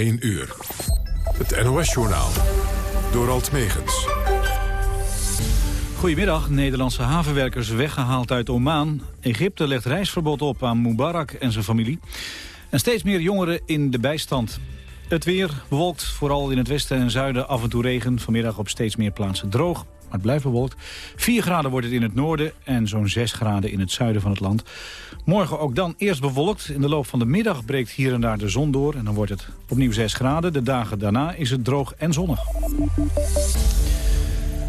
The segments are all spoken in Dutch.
1 uur. Het NOS-journaal. Door Alt Megens. Goedemiddag. Nederlandse havenwerkers weggehaald uit Oman. Egypte legt reisverbod op aan Mubarak en zijn familie. En steeds meer jongeren in de bijstand. Het weer bewolkt, vooral in het westen en zuiden af en toe regen. Vanmiddag op steeds meer plaatsen droog maar het blijft bewolkt. 4 graden wordt het in het noorden en zo'n 6 graden in het zuiden van het land. Morgen ook dan eerst bewolkt. In de loop van de middag breekt hier en daar de zon door... en dan wordt het opnieuw 6 graden. De dagen daarna is het droog en zonnig.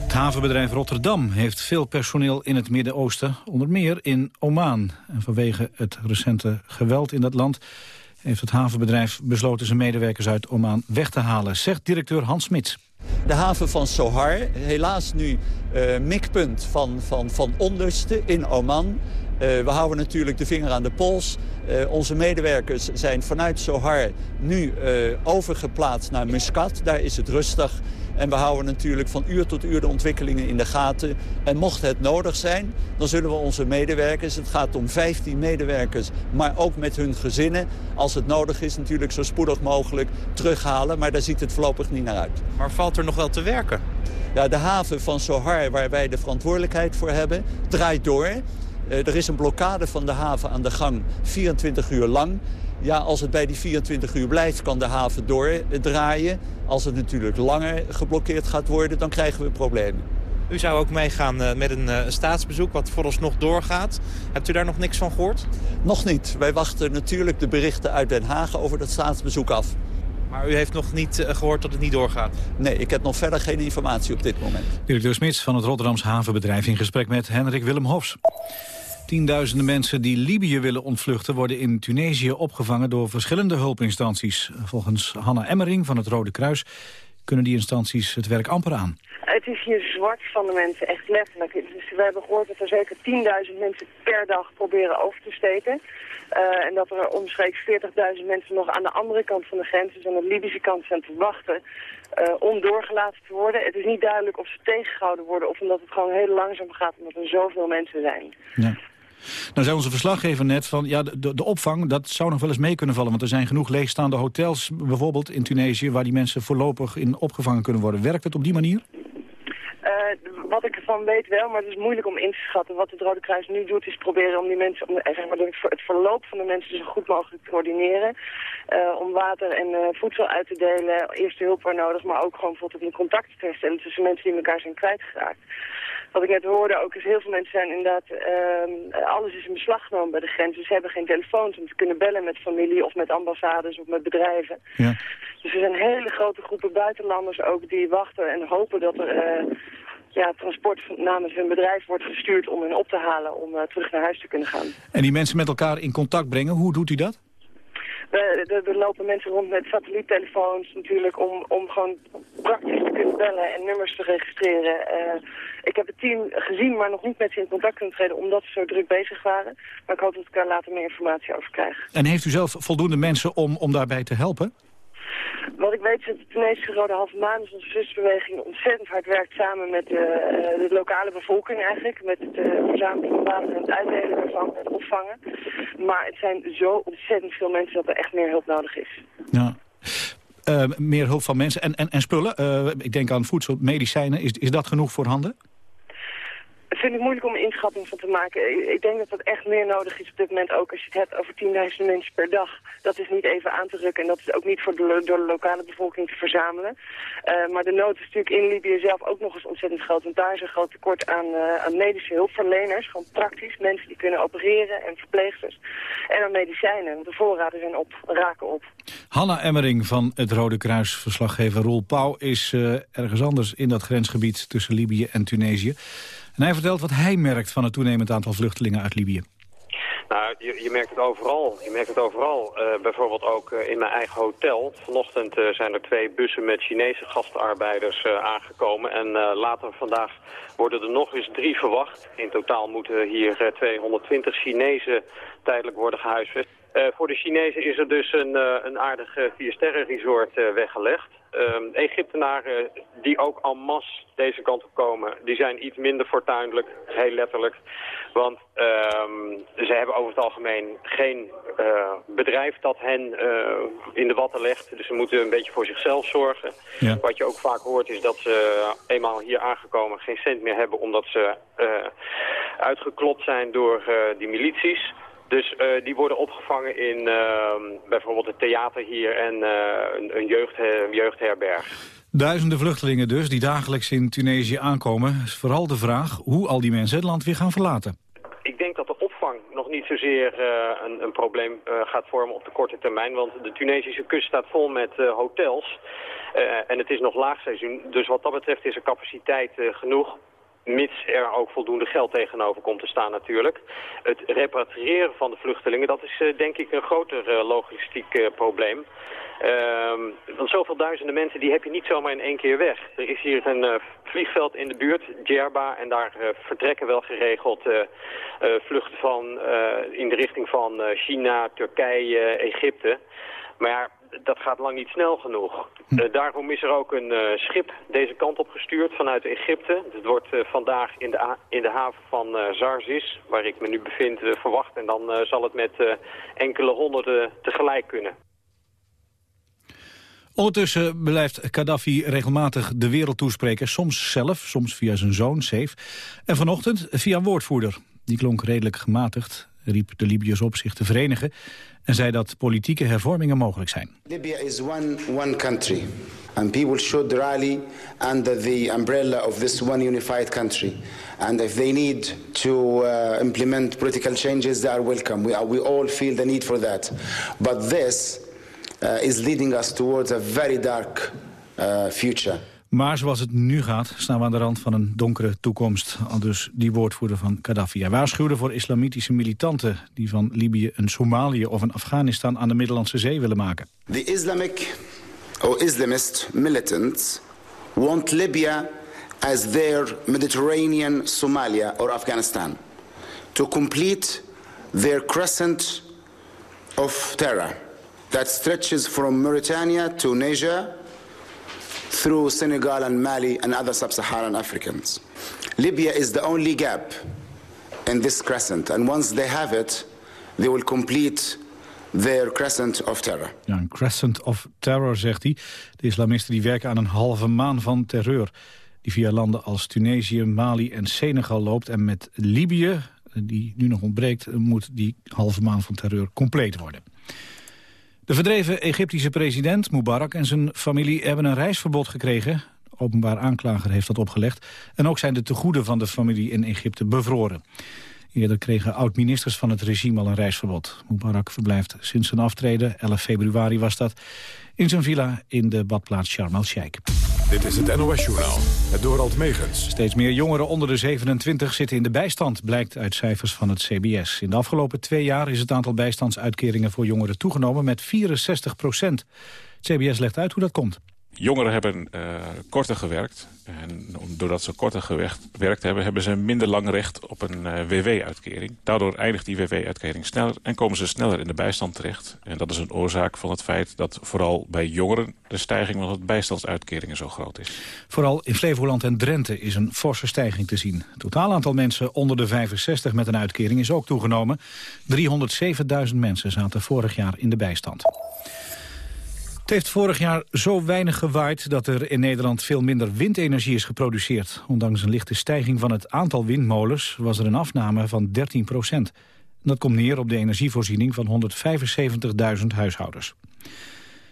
Het havenbedrijf Rotterdam heeft veel personeel in het Midden-Oosten, onder meer in Oman. En vanwege het recente geweld in dat land heeft het havenbedrijf besloten zijn medewerkers uit Oman weg te halen, zegt directeur Hans Smits. De haven van Sohar, helaas nu uh, mikpunt van, van, van onlusten in Oman. Uh, we houden natuurlijk de vinger aan de pols. Uh, onze medewerkers zijn vanuit Sohar nu overgeplaatst naar Muscat. Daar is het rustig. En we houden natuurlijk van uur tot uur de ontwikkelingen in de gaten. En mocht het nodig zijn, dan zullen we onze medewerkers... het gaat om 15 medewerkers, maar ook met hun gezinnen... als het nodig is natuurlijk zo spoedig mogelijk terughalen. Maar daar ziet het voorlopig niet naar uit. Maar valt er nog wel te werken? Ja, de haven van Sohar, waar wij de verantwoordelijkheid voor hebben, draait door... Uh, er is een blokkade van de haven aan de gang 24 uur lang. Ja, als het bij die 24 uur blijft, kan de haven doordraaien. Als het natuurlijk langer geblokkeerd gaat worden, dan krijgen we problemen. U zou ook meegaan eh, met een uh, staatsbezoek, wat vooralsnog doorgaat. Hebt u daar nog niks van gehoord? Nog niet. Wij wachten natuurlijk de berichten uit Den Haag over dat staatsbezoek af. Maar u heeft nog niet gehoord dat het niet doorgaat? Nee, ik heb nog verder geen informatie op dit moment. Directeur Smits van het Rotterdamse havenbedrijf in gesprek met Henrik Willem Hofs. Tienduizenden mensen die Libië willen ontvluchten... worden in Tunesië opgevangen door verschillende hulpinstanties. Volgens Hanna Emmering van het Rode Kruis kunnen die instanties het werk amper aan. Het is hier zwart van de mensen, echt letterlijk. Dus we hebben gehoord dat er zeker 10.000 mensen per dag proberen over te steken. Uh, en dat er omstreeks 40.000 mensen nog aan de andere kant van de grens, dus aan de Libische kant, zijn te wachten uh, om doorgelaten te worden. Het is niet duidelijk of ze tegengehouden worden of omdat het gewoon heel langzaam gaat omdat er zoveel mensen zijn. Ja. Nou zei onze verslaggever net van, ja, de, de opvang, dat zou nog wel eens mee kunnen vallen. Want er zijn genoeg leegstaande hotels, bijvoorbeeld in Tunesië... waar die mensen voorlopig in opgevangen kunnen worden. Werkt het op die manier? Uh, wat ik ervan weet wel, maar het is moeilijk om in te schatten. Wat het Rode Kruis nu doet is proberen om die mensen, om, eh, zeg maar, het verloop van de mensen zo goed mogelijk te coördineren. Uh, om water en voedsel uit te delen, eerste hulp waar nodig, maar ook gewoon bijvoorbeeld een contact te herstellen tussen mensen die elkaar zijn kwijtgeraakt wat ik net hoorde ook is heel veel mensen zijn inderdaad, uh, alles is in beslag genomen bij de grens. Dus ze hebben geen telefoons om te kunnen bellen met familie of met ambassades of met bedrijven. Ja. Dus er zijn hele grote groepen buitenlanders ook die wachten en hopen dat er uh, ja, transport namens hun bedrijf wordt gestuurd om hen op te halen om uh, terug naar huis te kunnen gaan. En die mensen met elkaar in contact brengen, hoe doet u dat? Er, lopen mensen rond met satelliettelefoons natuurlijk om, om gewoon praktisch te kunnen bellen en nummers te registreren. Uh, ik heb het team gezien, maar nog niet met ze in contact kunnen treden omdat ze zo druk bezig waren. Maar ik hoop dat ik daar later meer informatie over krijg. En heeft u zelf voldoende mensen om, om daarbij te helpen? Wat ik weet is dat de Tunesische Rode Halve Maan, dus onze zusbeweging, ontzettend hard werkt samen met de, uh, de lokale bevolking eigenlijk. Met het uh, verzamelen van water en het uitdelen ervan, het opvangen. Maar het zijn zo ontzettend veel mensen dat er echt meer hulp nodig is. Ja. Meer hulp van mensen en, en, en spullen. ik denk aan voedsel, medicijnen. Is, is dat genoeg voorhanden? Vind ik moeilijk om een inschatting van te maken. Ik denk dat dat echt meer nodig is op dit moment ook als je het hebt over 10.000 mensen per dag. Dat is niet even aan te rukken en dat is ook niet voor de, door de lokale bevolking te verzamelen. Uh, maar de nood is natuurlijk in Libië zelf ook nog eens ontzettend groot. Want daar is een groot tekort aan, uh, aan medische hulpverleners, gewoon praktisch. Mensen die kunnen opereren en verpleegsters. En aan medicijnen, de voorraden zijn op, raken op. Hanna Emmering van het Rode Kruis, verslaggever Roel Pauw... is uh, ergens anders in dat grensgebied tussen Libië en Tunesië. En hij vertelt wat hij merkt van het toenemend aantal vluchtelingen uit Libië. Nou, je, je, merkt het overal. Je merkt het overal. Uh, bijvoorbeeld ook uh, in mijn eigen hotel. Vanochtend uh, zijn er twee bussen met Chinese gastarbeiders aangekomen. En later vandaag worden er nog eens drie verwacht. In totaal moeten hier 220 Chinezen tijdelijk worden gehuisvest. Voor de Chinezen is er dus een, een aardig vier-sterren resort weggelegd. Um, Egyptenaren die ook en masse deze kant op komen, die zijn iets minder fortuinlijk, heel letterlijk. Want um, ze hebben over het algemeen geen uh, bedrijf dat hen uh, in de watten legt. Dus ze moeten een beetje voor zichzelf zorgen. Ja. Wat je ook vaak hoort is dat ze eenmaal hier aangekomen geen cent meer hebben... omdat ze uh, uitgeklopt zijn door die milities. Dus uh, die worden opgevangen in uh, bijvoorbeeld het theater hier en uh, een, een jeugd, jeugdherberg. Duizenden vluchtelingen dus, die dagelijks in Tunesië aankomen. Is vooral de vraag hoe al die mensen het land weer gaan verlaten. Ik denk dat de opvang nog niet zozeer een, een, probleem gaat vormen op de korte termijn. Want de Tunesische kust staat vol met hotels. en het is nog laagseizoen, dus wat dat betreft is er capaciteit genoeg mits er ook voldoende geld tegenover komt te staan natuurlijk. Het repatriëren van de vluchtelingen, dat is uh, denk ik een groter uh, logistiek uh, probleem. Ehm, want zoveel duizenden mensen, die heb je niet zomaar in één keer weg. Er is hier een vliegveld in de buurt, Djerba, en daar vertrekken wel geregeld vluchten van in de richting van China, Turkije, Egypte. Maar ja, dat gaat lang niet snel genoeg. Hm. Uh, daarom is er ook een uh, schip deze kant op gestuurd vanuit Egypte. Het wordt uh, vandaag in de, in de haven van Zarzis, waar ik me nu bevind, verwacht. En dan zal het met enkele honderden tegelijk kunnen. Ondertussen blijft Gaddafi regelmatig de wereld toespreken. Soms zelf, soms via zijn zoon, Saif. En vanochtend via een woordvoerder. Die klonk redelijk gematigd riep de Libiërs op zich te verenigen en zei dat politieke hervormingen mogelijk zijn. Libya is one, one country. And people should rally under the umbrella of this one unified country. And if they need to uh, implement political changes, they are welcome. We, are, we all feel the need for that. But this uh, is leading us towards a very dark uh, future. Maar zoals het nu gaat, staan we aan de rand van een donkere toekomst. Al dus die woordvoerder van Gaddafi. Waarschuwde voor islamitische militanten... die van Libië een Somalië of een Afghanistan aan de Middellandse Zee willen maken. The Islamic or Islamist militants want Libya as their Mediterranean Somalia or Afghanistan. To complete their crescent of terror that stretches from Mauritania to Niger through Senegal and Mali and other sub-Saharan Africans. Libya is the only gap in this crescent. And once they have it, they will complete their crescent of terror. Ja, een crescent of terror, zegt hij. De islamisten die werken aan een halve maan van terreur... die via landen als Tunesië, Mali en Senegal loopt. En met Libië, die nu nog ontbreekt... moet die halve maan van terreur compleet worden. De verdreven Egyptische president Mubarak en zijn familie hebben een reisverbod gekregen. De openbaar aanklager heeft dat opgelegd. En ook zijn de tegoeden van de familie in Egypte bevroren. Eerder kregen oud-ministers van het regime al een reisverbod. Mubarak verblijft sinds zijn aftreden, 11 februari was dat, in zijn villa in de badplaats Sharm el-Sheikh. Dit is het NOS-journaal, het Dorald Megens. Steeds meer jongeren onder de 27 zitten in de bijstand, blijkt uit cijfers van het CBS. In de afgelopen twee jaar is het aantal bijstandsuitkeringen voor jongeren toegenomen met 64 procent. CBS legt uit hoe dat komt. Jongeren hebben uh, korter gewerkt. En doordat ze korter gewerkt hebben... hebben ze minder lang recht op een uh, WW-uitkering. Daardoor eindigt die WW-uitkering sneller... en komen ze sneller in de bijstand terecht. En dat is een oorzaak van het feit dat vooral bij jongeren... de stijging van het bijstandsuitkeringen zo groot is. Vooral in Flevoland en Drenthe is een forse stijging te zien. Het totaal aantal mensen onder de 65 met een uitkering is ook toegenomen. 307.000 mensen zaten vorig jaar in de bijstand. Het heeft vorig jaar zo weinig gewaaid dat er in Nederland veel minder windenergie is geproduceerd. Ondanks een lichte stijging van het aantal windmolens was er een afname van 13 procent. Dat komt neer op de energievoorziening van 175.000 huishoudens. Het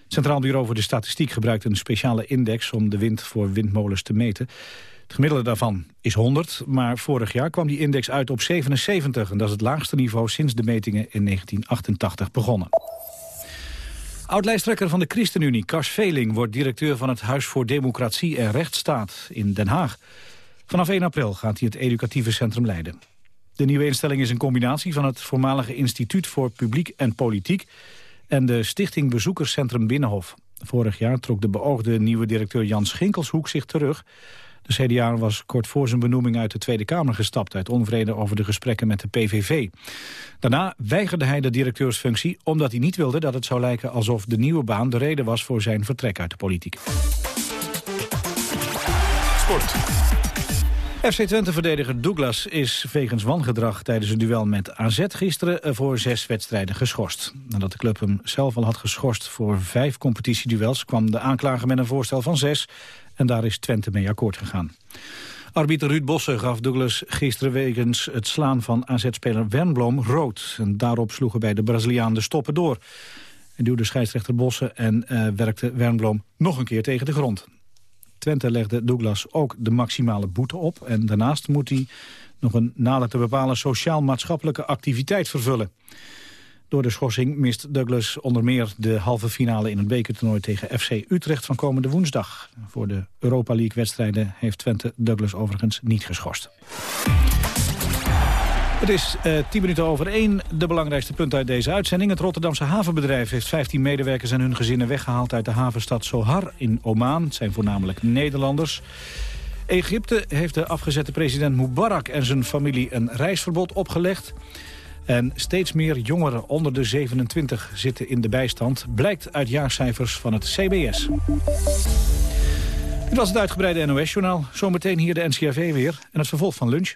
Centraal Bureau voor de Statistiek gebruikt een speciale index om de wind voor windmolens te meten. Het gemiddelde daarvan is 100, maar vorig jaar kwam die index uit op 77. En dat is het laagste niveau sinds de metingen in 1988 begonnen. Oud-lijsttrekker van de ChristenUnie, Kars Veling... wordt directeur van het Huis voor Democratie en Rechtsstaat in Den Haag. Vanaf 1 april gaat hij het educatieve centrum leiden. De nieuwe instelling is een combinatie van het voormalige Instituut voor Publiek en Politiek... en de Stichting Bezoekerscentrum Binnenhof. Vorig jaar trok de beoogde nieuwe directeur Jan Schinkelshoek zich terug. De CDA was kort voor zijn benoeming uit de Tweede Kamer gestapt... uit onvrede over de gesprekken met de PVV. Daarna weigerde hij de directeursfunctie omdat hij niet wilde dat het zou lijken... alsof de nieuwe baan de reden was voor zijn vertrek uit de politiek. Sport. FC Twente-verdediger Douglas is wegens wangedrag tijdens een duel met AZ gisteren voor zes wedstrijden geschorst. Nadat de club hem zelf al had geschorst voor vijf competitieduels kwam de aanklager met een voorstel van zes en daar is Twente mee akkoord gegaan. Arbiter Ruud Bosse gaf Douglas gisteren wegens het slaan van AZ-speler Wernbloem rood. En daarop sloegen bij de Braziliaan de stoppen door. En duwde scheidsrechter Bosse en uh, werkte Wernbloem nog een keer tegen de grond. Twente legde Douglas ook de maximale boete op. En daarnaast moet hij nog een nader te bepalen sociaal-maatschappelijke activiteit vervullen. Door de schorsing mist Douglas onder meer de halve finale in het bekertoernooi tegen FC Utrecht van komende woensdag. Voor de Europa League-wedstrijden heeft Twente Douglas overigens niet geschorst. Het is uh, tien minuten over één. De belangrijkste punt uit deze uitzending. Het Rotterdamse havenbedrijf heeft 15 medewerkers en hun gezinnen weggehaald uit de havenstad Sohar in Oman. Het zijn voornamelijk Nederlanders. Egypte heeft de afgezette president Mubarak en zijn familie een reisverbod opgelegd. En steeds meer jongeren onder de 27 zitten in de bijstand... blijkt uit jaarcijfers van het CBS. Dit was het uitgebreide NOS-journaal. Zometeen hier de NCRV weer en het vervolg van lunch.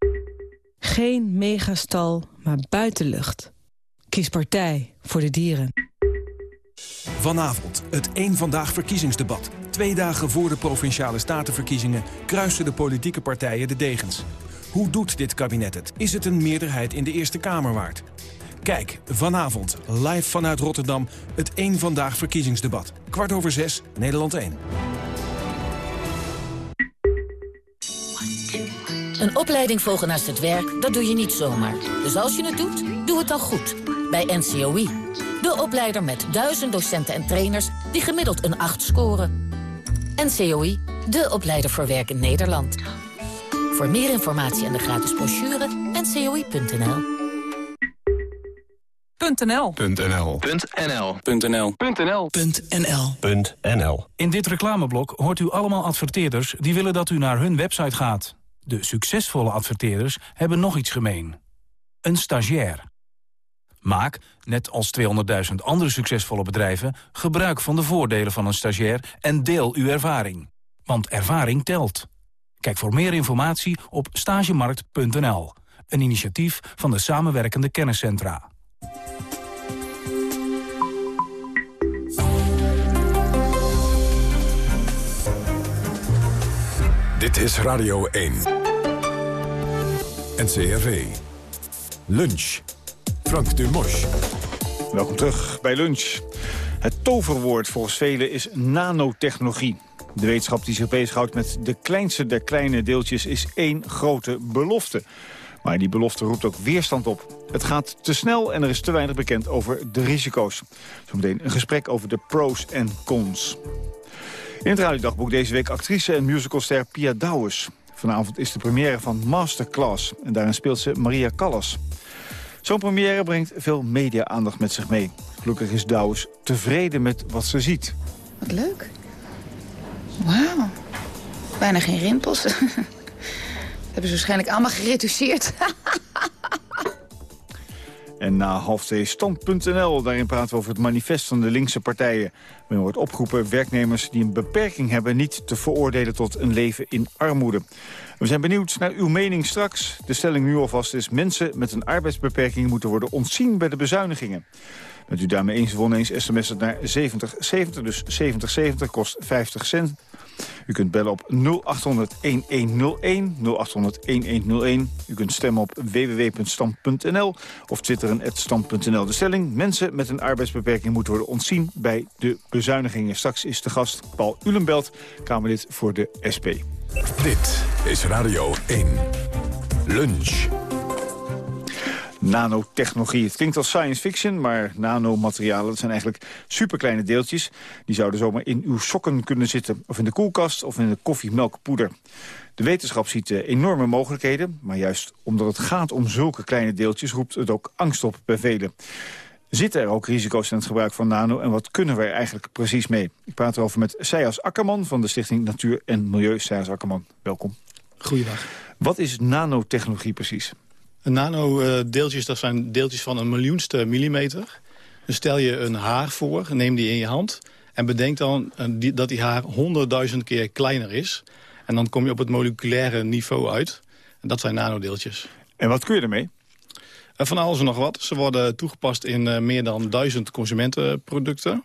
Geen megastal, maar buitenlucht. Kies partij voor de dieren. Vanavond het één Vandaag verkiezingsdebat. Twee dagen voor de Provinciale Statenverkiezingen... kruisen de politieke partijen de degens. Hoe doet dit kabinet het? Is het een meerderheid in de Eerste Kamer waard? Kijk, vanavond, live vanuit Rotterdam, het één Vandaag verkiezingsdebat. Kwart over zes, Nederland 1. Een opleiding volgen naast het werk, dat doe je niet zomaar. Dus als je het doet, doe het dan goed. Bij NCOI. De opleider met duizend docenten en trainers die gemiddeld een 8 scoren. NCOI, de opleider voor werk in Nederland. Voor meer informatie en de gratis brochure, ncoi.nl. .nl. .nl. .nl. .nl. .nl. .nl. In dit reclameblok hoort u allemaal adverteerders die willen dat u naar hun website gaat. De succesvolle adverteerders hebben nog iets gemeen. Een stagiair. Maak, net als 200.000 andere succesvolle bedrijven... gebruik van de voordelen van een stagiair en deel uw ervaring. Want ervaring telt. Kijk voor meer informatie op stagemarkt.nl. Een initiatief van de samenwerkende kenniscentra. Dit is Radio 1. NCRV. Lunch. Frank Dumos. Welkom terug bij Lunch. Het toverwoord volgens velen is nanotechnologie. De wetenschap die zich bezighoudt met de kleinste der kleine deeltjes is één grote belofte. Maar die belofte roept ook weerstand op. Het gaat te snel en er is te weinig bekend over de risico's. Zometeen een gesprek over de pros en cons. In het deze week actrice en musicalster Pia Douwes. Vanavond is de première van Masterclass en daarin speelt ze Maria Callas. Zo'n première brengt veel media-aandacht met zich mee. Gelukkig is Douwes tevreden met wat ze ziet. Wat leuk. Wauw. Bijna geen rimpels. hebben ze waarschijnlijk allemaal gereduceerd. En na half twee stand.nl, daarin praten we over het manifest van de linkse partijen. Men wordt opgeroepen werknemers die een beperking hebben... niet te veroordelen tot een leven in armoede. We zijn benieuwd naar uw mening straks. De stelling nu alvast is... mensen met een arbeidsbeperking moeten worden ontzien bij de bezuinigingen. Bent u daarmee eens of oneens, sms het naar 7070, dus 7070 kost 50 cent. U kunt bellen op 0800-1101, 0800-1101. U kunt stemmen op www.stam.nl of twitteren stam.nl. De stelling, mensen met een arbeidsbeperking moeten worden ontzien bij de bezuinigingen. Straks is de gast Paul Ulenbelt, Kamerlid voor de SP. Dit is Radio 1. Lunch. Nanotechnologie. Het klinkt als science fiction, maar nanomaterialen dat zijn eigenlijk superkleine deeltjes. Die zouden zomaar in uw sokken kunnen zitten, of in de koelkast, of in de koffiemelkpoeder. De wetenschap ziet eh, enorme mogelijkheden, maar juist omdat het gaat om zulke kleine deeltjes roept het ook angst op bij velen. Zitten er ook risico's in het gebruik van nano en wat kunnen we er eigenlijk precies mee? Ik praat erover met Sejas Akkerman van de Stichting Natuur en Milieu. Sejas Akkerman, welkom. Goeiedag. Wat is nanotechnologie precies? Nanodeeltjes, dat zijn deeltjes van een miljoenste millimeter. Dus stel je een haar voor, neem die in je hand... en bedenk dan eh, dat die haar honderdduizend keer kleiner is. En dan kom je op het moleculaire niveau uit. En dat zijn nanodeeltjes. En wat kun je ermee? Eh, van alles en nog wat. Ze worden toegepast in uh, meer dan duizend consumentenproducten.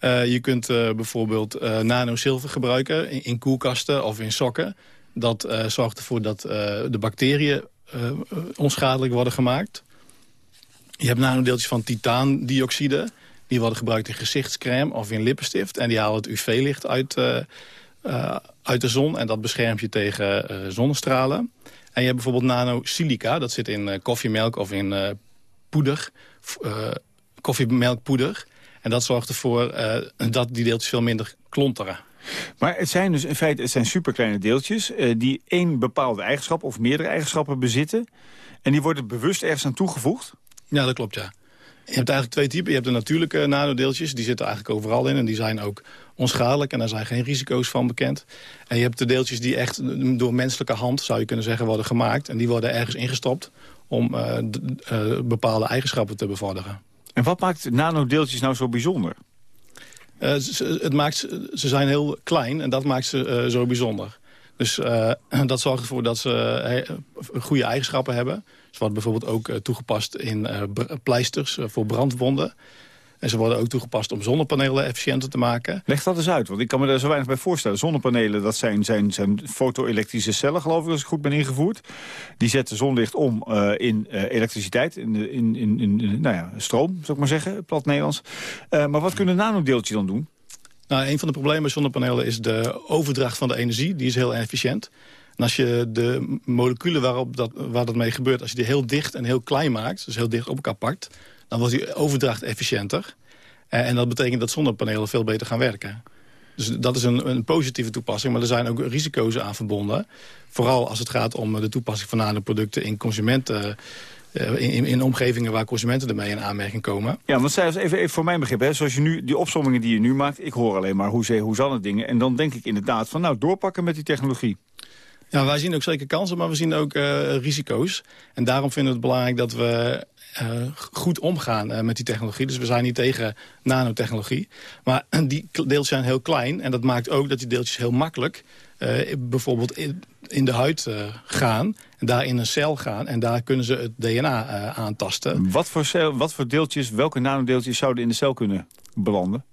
Uh, je kunt bijvoorbeeld nano-zilver gebruiken in, in, koelkasten of in sokken. Dat zorgt ervoor dat de bacteriën onschadelijk worden gemaakt. Je hebt nanodeeltjes van titaandioxide. Die worden gebruikt in gezichtscrème of in lippenstift. En die halen het UV-licht uit, uit de zon. En dat beschermt je tegen zonnestralen. En je hebt bijvoorbeeld nanosilica, dat zit in uh, koffiemelk of in uh, poeder, uh, koffiemelkpoeder. En dat zorgt ervoor dat die deeltjes veel minder klonteren. Maar het zijn dus in feite het zijn superkleine deeltjes... die één bepaalde eigenschap of meerdere eigenschappen bezitten... en die worden bewust ergens aan toegevoegd? Ja, dat klopt, ja. Je hebt eigenlijk twee typen. Je hebt de natuurlijke nanodeeltjes, die zitten eigenlijk overal in... en die zijn ook onschadelijk en daar zijn geen risico's van bekend. En je hebt de deeltjes die echt door menselijke hand, zou je kunnen zeggen, worden gemaakt. En die worden ergens ingestopt om uh, uh, bepaalde eigenschappen te bevorderen. En wat maakt nanodeeltjes nou zo bijzonder? Uh, ze, het maakt, ze zijn heel klein en dat maakt ze zo bijzonder. Dus dat zorgt ervoor dat ze goede eigenschappen hebben. Ze worden bijvoorbeeld ook toegepast in pleisters voor brandwonden. En ze worden ook toegepast om zonnepanelen efficiënter te maken. Leg dat eens uit, want ik kan me daar zo weinig bij voorstellen. Zonnepanelen, dat zijn, zijn, zijn foto-elektrische cellen, geloof ik, als ik goed ben ingevoerd. Die zetten zonlicht om uh, in uh, elektriciteit, in, in, in, in, nou ja, stroom, zou ik maar zeggen, plat Nederlands. Uh, maar wat kunnen nanodeeltjes dan doen? Nou, een van de problemen met zonnepanelen is de overdracht van de energie. Die is heel efficiënt. En als je de moleculen waarop dat, waar dat mee gebeurt... als je die heel dicht en heel klein maakt, dus heel dicht op elkaar pakt dan wordt die overdracht efficiënter. Eh, en dat betekent dat zonnepanelen veel beter gaan werken. Dus dat is een, een, positieve toepassing, maar er zijn ook risico's aan verbonden. Vooral als het gaat om de toepassing van nanoproducten in consumenten... Uh, in, in, omgevingen waar consumenten ermee in aanmerking komen. Ja, want zij even, even voor mijn begrip, hè, zoals je nu, die opzommingen die je nu maakt... ik hoor alleen maar hoe, ze, hoe zal het dingen. En dan denk ik inderdaad van, nou, doorpakken met die technologie. Ja, wij zien ook zeker kansen, maar we zien ook uh, risico's. En daarom vinden we het belangrijk dat we uh, goed omgaan uh, met die technologie. Dus we zijn niet tegen nanotechnologie. Maar die deeltjes zijn heel klein. En dat maakt ook dat die deeltjes heel makkelijk... Uh, bijvoorbeeld in, in, de huid gaan. En daar in een cel gaan. En daar kunnen ze het DNA aantasten. Wat voor, cel, wat voor deeltjes, welke nanodeeltjes zouden in de cel kunnen belanden?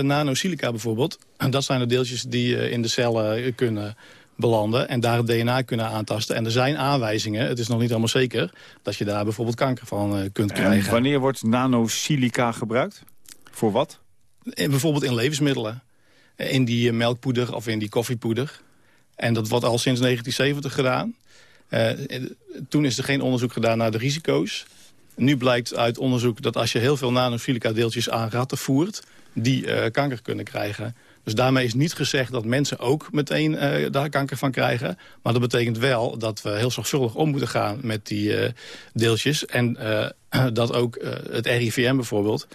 nanosilica bijvoorbeeld. En dat zijn de deeltjes die in de cellen kunnen belanden en daar het DNA kunnen aantasten. En er zijn aanwijzingen, het is nog niet helemaal zeker... dat je daar bijvoorbeeld kanker van uh, kunt krijgen. En wanneer wordt nanosilica gebruikt? Voor wat? En bijvoorbeeld in levensmiddelen. In die melkpoeder of in die koffiepoeder. En dat wordt al sinds 1970 gedaan. Uh, toen is er geen onderzoek gedaan naar de risico's. Nu blijkt uit onderzoek dat als je heel veel nanosilica deeltjes aan ratten voert... die uh, kanker kunnen krijgen. Dus daarmee is niet gezegd dat mensen ook meteen uh, daar kanker van krijgen. Maar dat betekent wel dat we heel zorgvuldig om moeten gaan met die uh, deeltjes. En uh, dat ook het RIVM bijvoorbeeld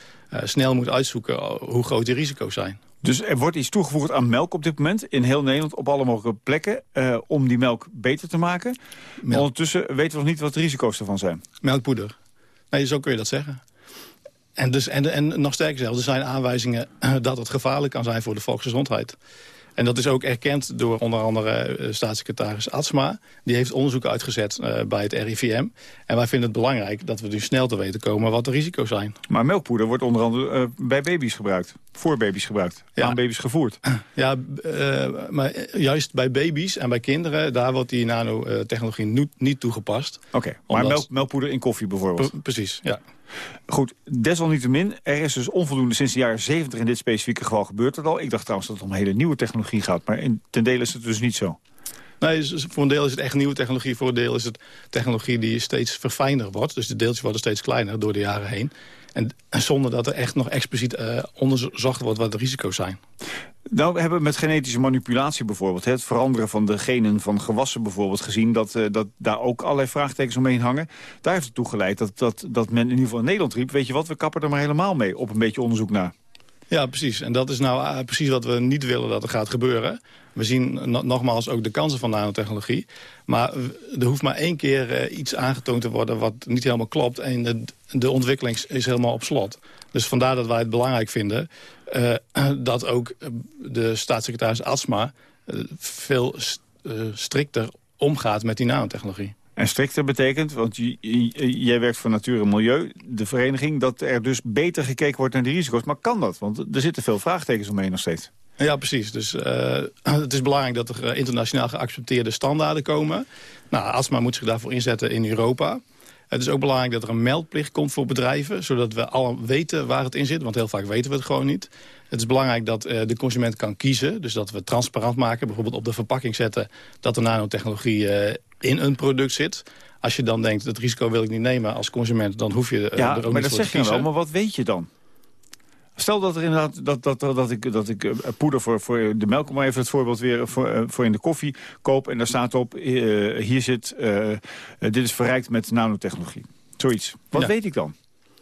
snel moet uitzoeken hoe groot die risico's zijn. Dus er wordt iets toegevoegd aan melk op dit moment in heel Nederland op alle mogelijke plekken om die melk beter te maken. Ondertussen weten we nog niet wat de risico's ervan zijn. Melkpoeder. Nee, zo kun je dat zeggen. En, dus, en, en nog sterker zelfs, er zijn aanwijzingen dat het gevaarlijk kan zijn voor de volksgezondheid. En dat is ook erkend door onder andere eh, staatssecretaris Atsma. Die heeft onderzoek uitgezet uh, bij het RIVM. En wij vinden het belangrijk dat we nu snel te weten komen wat de risico's zijn. Maar melkpoeder wordt onder andere uh, bij baby's gebruikt. Voor baby's gebruikt. Ja. Aan baby's gevoerd. Ja, maar juist bij baby's en bij kinderen... daar wordt die nanotechnologie niet, toegepast. Oké, okay, maar melk, melkpoeder in koffie bijvoorbeeld? precies, ja. Goed, desalniettemin, er is dus onvoldoende sinds de jaren 70 in dit specifieke geval gebeurt het al. Ik dacht trouwens dat het om hele nieuwe technologie gaat, maar in, ten dele is het dus niet zo. Nee, voor een deel is het echt nieuwe technologie. Voor een deel is het technologie die steeds verfijnder wordt. Dus de deeltjes worden steeds kleiner door de jaren heen. En, zonder dat er echt nog expliciet uh, onderzocht wordt wat de risico's zijn. Nou, we hebben met genetische manipulatie bijvoorbeeld... het veranderen van de genen van gewassen bijvoorbeeld gezien... dat, uh, dat daar ook allerlei vraagtekens omheen hangen. Daar heeft het toe geleid dat, dat, dat men in ieder geval in Nederland riep... weet je wat, we kappen er maar helemaal mee op een beetje onderzoek naar. Ja, precies. En dat is nou uh, precies wat we niet willen dat er gaat gebeuren. We zien no nogmaals ook de kansen van nanotechnologie. Maar er hoeft maar één keer iets aangetoond te worden wat niet helemaal klopt. En de ontwikkeling is helemaal op slot. Dus vandaar dat wij het belangrijk vinden... Uh, dat ook de staatssecretaris Asma veel st strikter omgaat met die nanotechnologie. En strikter betekent, want jij werkt voor Natuur en Milieu, de vereniging... dat er dus beter gekeken wordt naar de risico's. Maar kan dat? Want er zitten veel vraagtekens omheen nog steeds. Ja, precies. Dus uh, het is belangrijk dat er internationaal geaccepteerde standaarden komen. Nou, ASMA moet zich daarvoor inzetten in Europa. Het is ook belangrijk dat er een meldplicht komt voor bedrijven... zodat we al weten waar het in zit, want heel vaak weten we het gewoon niet. Het is belangrijk dat uh, de consument kan kiezen. Dus dat we transparant maken, bijvoorbeeld op de verpakking zetten... dat de nanotechnologie uh, in een product zit. Als je dan denkt, dat risico wil ik niet nemen als consument... dan hoef je uh, ja, er ook maar niet dat zeg je wel, maar wat weet je dan? Stel dat er inderdaad dat, dat, dat, ik, dat ik poeder voor, voor de melk, om even het voorbeeld weer voor, voor in de koffie koop. En daar staat op, uh, hier zit, uh, dit is verrijkt met nanotechnologie. Zoiets. Wat ja. weet ik dan?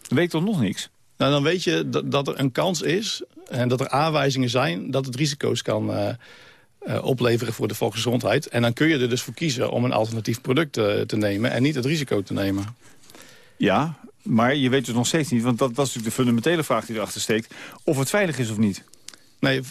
Dan weet ik toch nog niks? Nou, dan weet je dat, dat er een kans is en dat er aanwijzingen zijn dat het risico's kan uh, opleveren voor de volksgezondheid. En dan kun je er dus voor kiezen om een alternatief product te nemen en niet het risico te nemen. Ja, maar je weet dus nog steeds niet, want dat, dat is natuurlijk de fundamentele vraag die erachter steekt... of het veilig is of niet. Nee,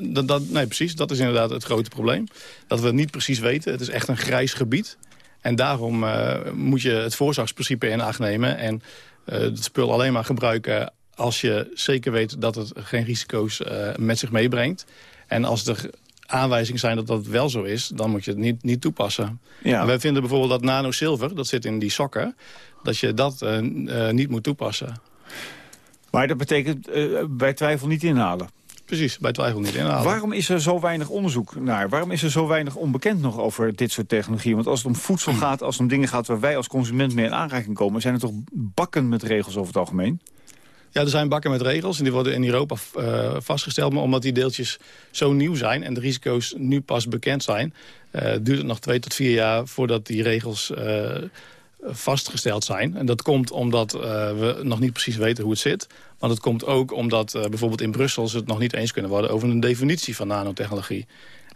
dat, dat, nee, precies. Dat is inderdaad het grote probleem. Dat we het niet precies weten. Het is echt een grijs gebied. En daarom uh, moet je het voorzorgsprincipe in acht nemen... en uh, het spul alleen maar gebruiken als je zeker weet... dat het geen risico's met zich meebrengt. En als er aanwijzingen zijn dat dat wel zo is... dan moet je het niet, niet toepassen. Ja. wij vinden bijvoorbeeld dat nano-zilver, dat zit in die sokken dat je dat uh, uh, niet moet toepassen. Maar dat betekent uh, bij twijfel niet inhalen? Precies, bij twijfel niet inhalen. Waarom is er zo weinig onderzoek naar? Waarom is er zo weinig onbekend nog over dit soort technologie? Want als het om voedsel gaat, als het om dingen gaat waar wij als consument mee in aanraking komen... zijn er toch bakken met regels over het algemeen? Ja, er zijn bakken met regels en die worden in Europa uh, vastgesteld. Maar omdat die deeltjes zo nieuw zijn en de risico's nu pas bekend zijn... Uh, duurt het nog twee tot vier jaar voordat die regels... Uh, vastgesteld zijn. En dat komt omdat we nog niet precies weten hoe het zit. Maar dat komt ook omdat bijvoorbeeld in Brussel... ze het nog niet eens kunnen worden over een definitie van nanotechnologie.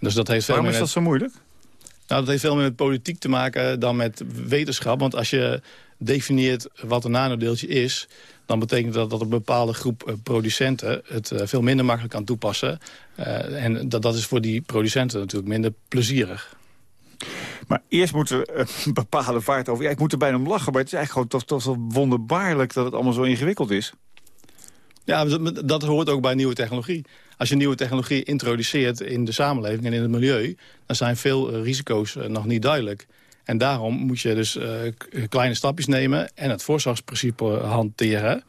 Dus dat heeft veel Waarom is dat zo moeilijk? Nou, dat heeft veel meer met politiek te maken dan met wetenschap. Want als je definieert wat een nanodeeltje is... dan betekent dat dat een bepaalde groep uh, producenten... het veel minder makkelijk kan toepassen. en dat, dat is voor die producenten natuurlijk minder plezierig. Maar eerst moeten we een bepaalde vaart over... Ja, ik moet er bijna om lachen, maar het is eigenlijk gewoon toch, toch wonderbaarlijk... dat het allemaal zo ingewikkeld is. Ja, dat hoort ook bij nieuwe technologie. Als je nieuwe technologie introduceert in de samenleving en in het milieu... dan zijn veel risico's nog niet duidelijk. En daarom moet je dus uh, kleine stapjes nemen... en het voorzorgsprincipe hanteren...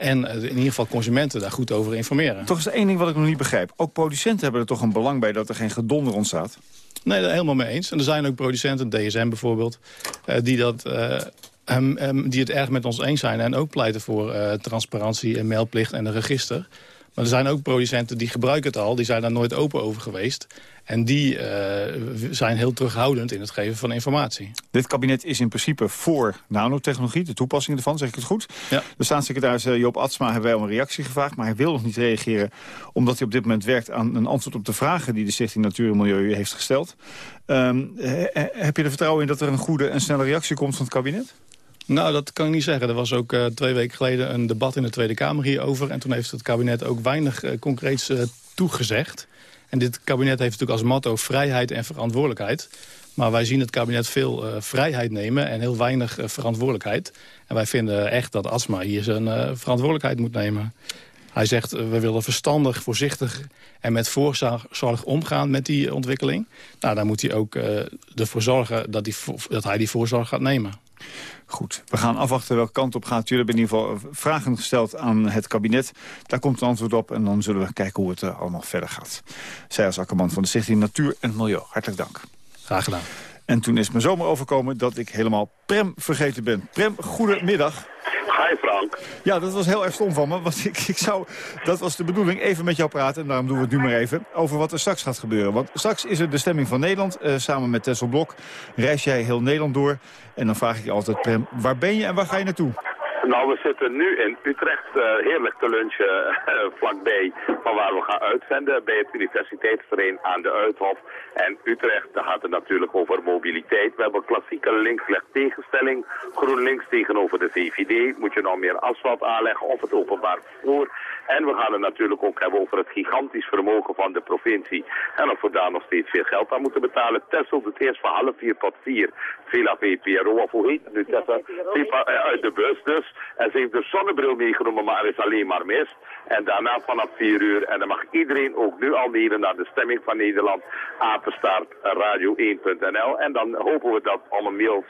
En in ieder geval consumenten daar goed over informeren. Toch is er één ding wat ik nog niet begrijp. Ook producenten hebben er toch een belang bij dat er geen gedonder ontstaat? Nee, daar helemaal mee eens. En er zijn ook producenten, DSM bijvoorbeeld, uh, die, dat, uh, um, um, die het erg met ons eens zijn... en ook pleiten voor uh, transparantie en meldplicht en een register. Maar er zijn ook producenten die gebruiken het al, die zijn daar nooit open over geweest. En die uh, zijn heel terughoudend in het geven van informatie. Dit kabinet is in principe voor nanotechnologie, de toepassing ervan, zeg ik het goed. Ja. De staatssecretaris Joop Atsma hebben wij om een reactie gevraagd... maar hij wil nog niet reageren omdat hij op dit moment werkt aan een antwoord op de vragen... die de Stichting Natuur en Milieu heeft gesteld. Um, heb je er vertrouwen in dat er een goede en snelle reactie komt van het kabinet? Nou, dat kan ik niet zeggen. Er was ook uh, twee weken geleden een debat in de Tweede Kamer hierover. En toen heeft het kabinet ook weinig uh, concreets uh, toegezegd. En dit kabinet heeft natuurlijk als motto vrijheid en verantwoordelijkheid. Maar wij zien het kabinet veel vrijheid nemen en heel weinig verantwoordelijkheid. En wij vinden echt dat Asma hier zijn verantwoordelijkheid moet nemen. Hij zegt, we willen verstandig, voorzichtig en met voorzorg omgaan met die ontwikkeling. Nou, dan moet hij ook ervoor zorgen dat, die, dat hij die voorzorg gaat nemen. Goed, we gaan afwachten welke kant op gaat. Jullie hebben in ieder geval vragen gesteld aan het kabinet. Daar komt een antwoord op en dan zullen we kijken hoe het allemaal verder gaat. Zij als akkerman van de Stichting Natuur en Milieu. Hartelijk dank. Graag gedaan. En toen is me zomaar overkomen dat ik helemaal Prem vergeten ben. Prem, goedemiddag. Hi Frank. Ja, dat was heel erg stom van me. Want ik, ik zou, dat was de bedoeling, even met jou praten. En daarom doen we het nu maar even. Over wat er straks gaat gebeuren. Want straks is er de stemming van Nederland. Uh, samen met Tessel Blok reis jij heel Nederland door. En dan vraag ik je altijd, Prem, waar ben je en waar ga je naartoe? Nou, we zitten nu in Utrecht uh, heerlijk te lunchen uh, vlakbij van waar we gaan uitzenden bij het universiteitsterrein aan de Uithof. En Utrecht, daar gaat het natuurlijk over mobiliteit. We hebben klassieke links-rechts tegenstelling. GroenLinks tegenover de VVD. Moet je nou meer asfalt aanleggen of het openbaar vervoer. En we gaan het natuurlijk ook hebben over het gigantisch vermogen van de provincie. En of we daar nog steeds veel geld aan moeten betalen. Tessel doet eerst van half vier tot vier. Villa VPRO, of hoe heet het nu Tessel? Uit de bus dus. En ze heeft de zonnebril meegenomen, maar er is alleen maar mist. En daarna vanaf 4 uur. En dan mag iedereen ook nu al mailen naar de stemming van Nederland. Apenstaart radio1.nl. En dan hopen we dat alle mails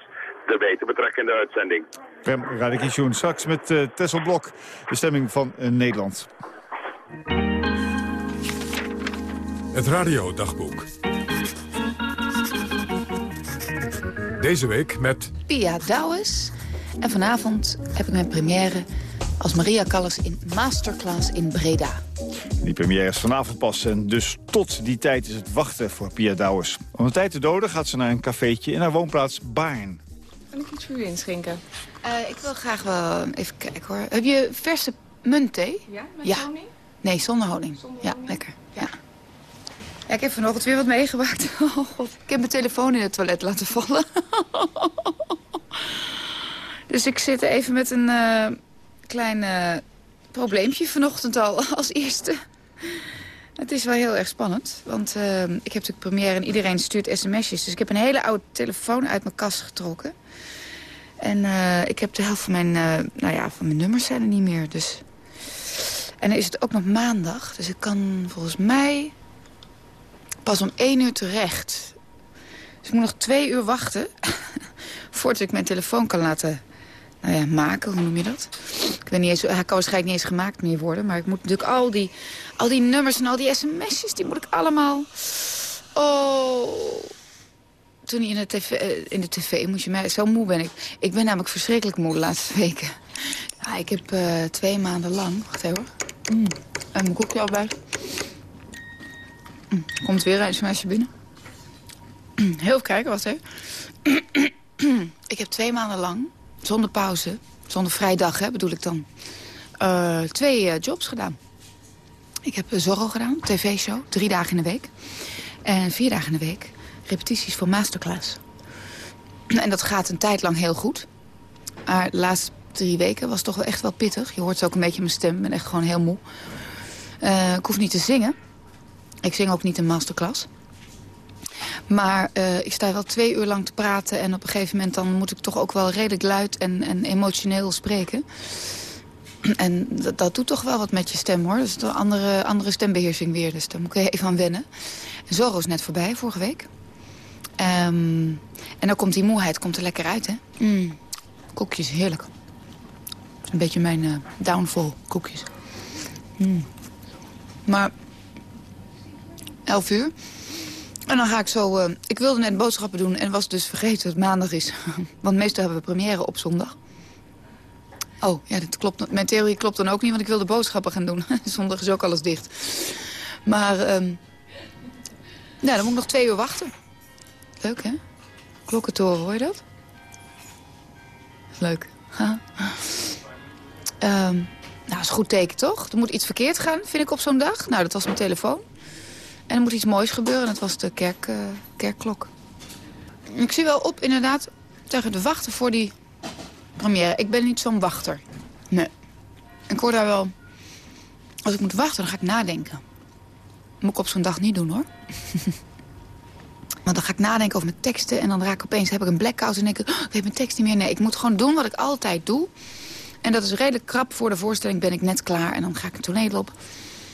erbij te betrekken in de uitzending. Prem Radikisjoen, straks met uh, Tessel Blok, de stemming van uh, Nederland. Het radiodagboek. Deze week met... Pia Douwes. En vanavond heb ik mijn première als Maria Callas in Masterclass in Breda. Die première is vanavond pas en dus tot die tijd is het wachten voor Pia Douwers. Om de tijd te doden gaat ze naar een cafeetje in haar woonplaats Baarn. Kan ik iets voor u inschenken? Uh, ik wil graag wel even kijken hoor. Heb je verse muntthee? Ja, met ja. honing? Nee, zonder honing. Zonder ja, lekker. Ja. ja. ik heb vanochtend weer wat meegemaakt. Oh god, ik heb mijn telefoon in het toilet laten vallen. dus ik zit even met een uh, klein uh, probleempje vanochtend al als eerste. Het is wel heel erg spannend, want uh, ik heb natuurlijk première en iedereen stuurt sms'jes. Dus ik heb een hele oude telefoon uit mijn kast getrokken. En uh, ik heb de helft van mijn, uh, nou ja, van mijn nummers zijn er niet meer. Dus. En dan is het ook nog maandag, dus ik kan volgens mij pas om één uur terecht. Dus ik moet nog twee uur wachten voordat ik mijn telefoon kan laten nou ja, maken, hoe noem je dat? Ik weet niet eens, hij kan waarschijnlijk niet eens gemaakt meer worden. Maar ik moet natuurlijk al die, al die nummers en al die sms'jes, die moet ik allemaal... Oh... Toen in de, tv, in de tv moest je mij... Zo moe ben ik. Ik ben namelijk verschrikkelijk moe de laatste weken. Ik heb uh, twee maanden lang... Wacht even. Mm. En mijn koekje al bij. Mm. Komt weer een sms'je binnen. Mm. Heel even kijken, wacht even. ik heb twee maanden lang zonder pauze, zonder vrijdag hè, bedoel ik dan, twee jobs gedaan. Ik heb Zorro gedaan, tv-show, drie dagen in de week. En vier dagen in de week repetities voor Masterclass. En dat gaat een tijd lang heel goed. Maar de laatste drie weken was toch wel echt wel pittig. Je hoort ook een beetje mijn stem, ik ben echt gewoon heel moe. Uh, ik hoef niet te zingen. Ik zing ook niet in Masterclass. Maar uh, ik sta wel twee uur lang te praten... en op een gegeven moment dan moet ik toch ook wel redelijk luid en, en emotioneel spreken. En dat, doet toch wel wat met je stem, hoor. Dat is een andere, andere stembeheersing weer, dus daar moet ik even aan wennen. En is net voorbij, vorige week. Um, en dan komt die moeheid komt er lekker uit, hè. Mm. Koekjes, heerlijk. Een beetje mijn uh, downfall koekjes. Mm. Maar, elf uur... En dan ga ik zo... Uh, ik wilde net boodschappen doen en was dus vergeten dat het maandag is. want meestal hebben we première op zondag. Oh, ja, dat klopt. Mijn theorie klopt dan ook niet, want ik wilde boodschappen gaan doen. zondag is ook alles dicht. Maar, um, ja, dan moet ik nog twee uur wachten. Leuk, hè? Klokkentoren, hoor je dat? Leuk. Um, nou, is goed teken, toch? Er moet iets verkeerd gaan, vind ik, op zo'n dag. Nou, dat was mijn telefoon. En er moet iets moois gebeuren. Dat was de kerk, uh, kerkklok. Ik zie wel op, inderdaad, tegen de wachten voor die première. Ik ben niet zo'n wachter. Nee. Ik hoor daar wel... Als ik moet wachten, dan ga ik nadenken. Moet ik op zo'n dag niet doen, hoor. Want dan ga ik nadenken over mijn teksten... en dan raak ik opeens, heb ik een blackout en denk ik... Oh, ik heb mijn tekst niet meer. Nee, ik moet gewoon doen wat ik altijd doe. En dat is redelijk krap. Voor de voorstelling ben ik net klaar en dan ga ik een toneel op.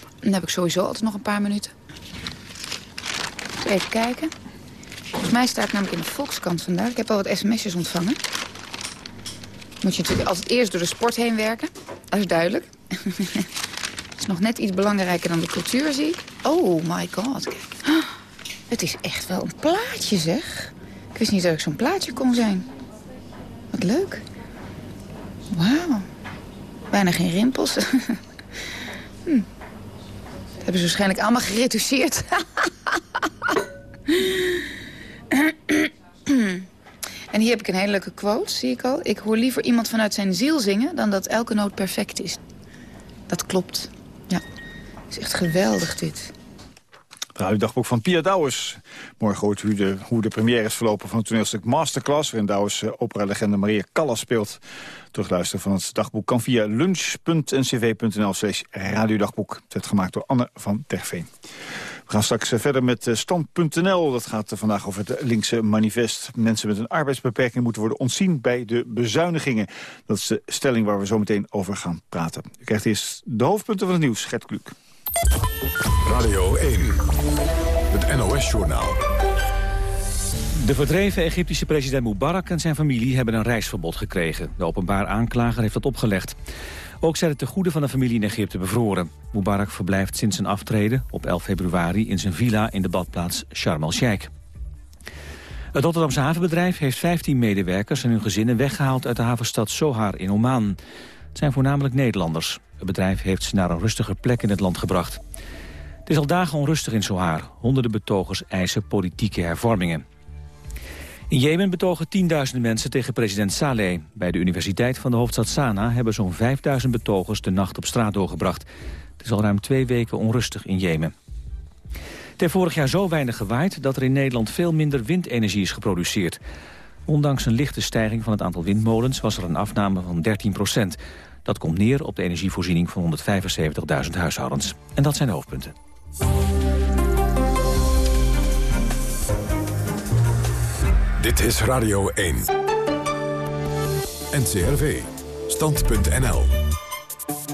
En dan heb ik sowieso altijd nog een paar minuten. Even kijken. Volgens mij sta ik namelijk in de Volkskrant vandaag. Ik heb al wat sms'jes ontvangen. Moet je natuurlijk altijd eerst door de sport heen werken. Dat is duidelijk. Is nog net iets belangrijker dan de cultuur, zie ik. Oh my god, kijk. Het is echt wel een plaatje, zeg. Ik wist niet dat ik zo'n plaatje kon zijn. Wat leuk. Wauw. Bijna geen rimpels. hm. Dat hebben ze waarschijnlijk allemaal geretuseerd. en hier heb ik een hele leuke quote, zie ik al. Ik hoor liever iemand vanuit zijn ziel zingen... dan dat elke noot perfect is. Dat klopt. Ja. Het is echt geweldig, dit. Radiodagboek van Pia Douwers. Morgen hoort u hoe de première is verlopen van het toneelstuk Masterclass... waarin Douwers uh, opera-legende Maria Callas speelt. Terugluisteren van het dagboek kan via lunch.ncv.nl slash radiodagboek. Het werd gemaakt door Anne van Terveen. We gaan straks eh, verder met eh, stand.nl. Dat gaat vandaag over het linkse manifest. Mensen met een arbeidsbeperking moeten worden ontzien bij de bezuinigingen. Dat is de stelling waar we zo meteen over gaan praten. U krijgt eerst de hoofdpunten van het nieuws. Gert Kluk. Radio 1, het NOS-journaal. De verdreven Egyptische president Mubarak en zijn familie hebben een reisverbod gekregen. De openbaar aanklager heeft dat opgelegd. Ook zijn de goede van de familie in Egypte bevroren. Mubarak verblijft sinds zijn aftreden op 11 februari in zijn villa in de badplaats Sharm el-Sheikh. Het Rotterdamse havenbedrijf heeft 15 medewerkers en hun gezinnen weggehaald uit de havenstad Sohar in Oman. Het zijn voornamelijk Nederlanders. Het bedrijf heeft ze naar een rustiger plek in het land gebracht. Het is al dagen onrustig in Sohar. Honderden betogers eisen politieke hervormingen. In Jemen betogen tienduizenden mensen tegen president Saleh. Bij de universiteit van de hoofdstad Sanaa hebben zo'n 5000 betogers de nacht op straat doorgebracht. Het is al ruim twee weken onrustig in Jemen. Het vorig jaar zo weinig gewaaid dat er in Nederland veel minder windenergie is geproduceerd. Ondanks een lichte stijging van het aantal windmolens was er een afname van 13 procent. Dat komt neer op de energievoorziening van 175.000 huishoudens. En dat zijn de hoofdpunten. Dit is Radio 1. NCRV. Stand.nl.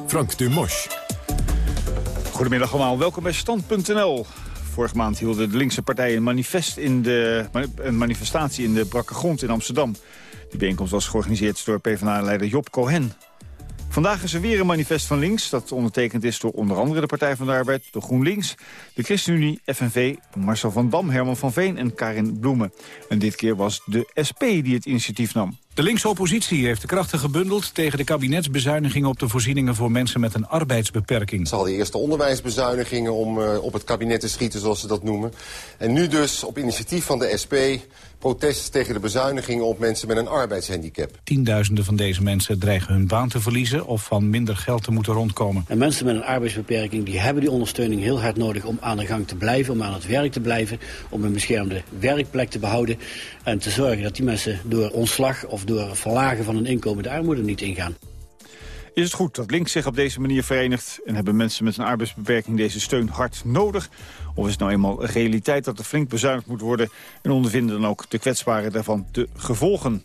Frank Dumosch. Goedemiddag allemaal, welkom bij Stand.nl. Vorige maand hielden de linkse partijen een, manifest in de, een manifestatie in de Brakke Grond in Amsterdam. Die bijeenkomst was georganiseerd door PvdA-leider Job Cohen. Vandaag is er weer een manifest van links... dat ondertekend is door onder andere de Partij van de Arbeid... de GroenLinks, de ChristenUnie, FNV, Marcel van Dam, Herman van Veen en Karin Bloemen. En dit keer was de SP die het initiatief nam. De linkse oppositie heeft de krachten gebundeld tegen de kabinetsbezuinigingen op de voorzieningen voor mensen met een arbeidsbeperking. Ze hadden eerst de onderwijsbezuinigingen om uh, op het kabinet te schieten, zoals ze dat noemen. En nu dus op initiatief van de SP protest tegen de bezuinigingen op mensen met een arbeidshandicap. Tienduizenden van deze mensen dreigen hun baan te verliezen of van minder geld te moeten rondkomen. En mensen met een arbeidsbeperking die hebben die ondersteuning heel hard nodig om aan de gang te blijven, om aan het werk te blijven, om een beschermde werkplek te behouden en te zorgen dat die mensen door ontslag of door verlagen van hun inkomen de armoede niet ingaan. Is het goed dat links zich op deze manier verenigt... en hebben mensen met een arbeidsbeperking deze steun hard nodig? Of is het nou eenmaal een realiteit dat er flink bezuinigd moet worden... en ondervinden dan ook de kwetsbaren daarvan de gevolgen?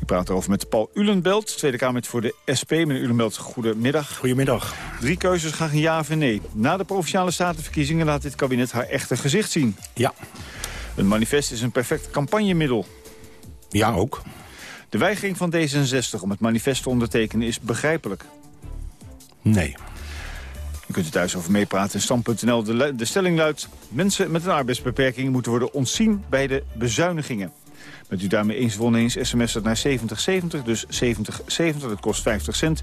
Ik praat erover met Paul Ulenbelt, Tweede Kamer voor de SP. Meneer Ulenbelt, goedemiddag. Goedemiddag. Drie keuzes, graag een ja of een nee. Na de Provinciale Statenverkiezingen laat dit kabinet haar echte gezicht zien. Ja. Een manifest is een perfect campagnemiddel. Ja, ook. De weigering van D66 om het manifest te ondertekenen is begrijpelijk. Nee. U kunt er thuis over meepraten in stand.nl. De, de stelling luidt... mensen met een arbeidsbeperking moeten worden ontzien bij de bezuinigingen. Bent u daarmee eens of oneens, sms het naar 7070, dus 7070, dat kost 50 cent.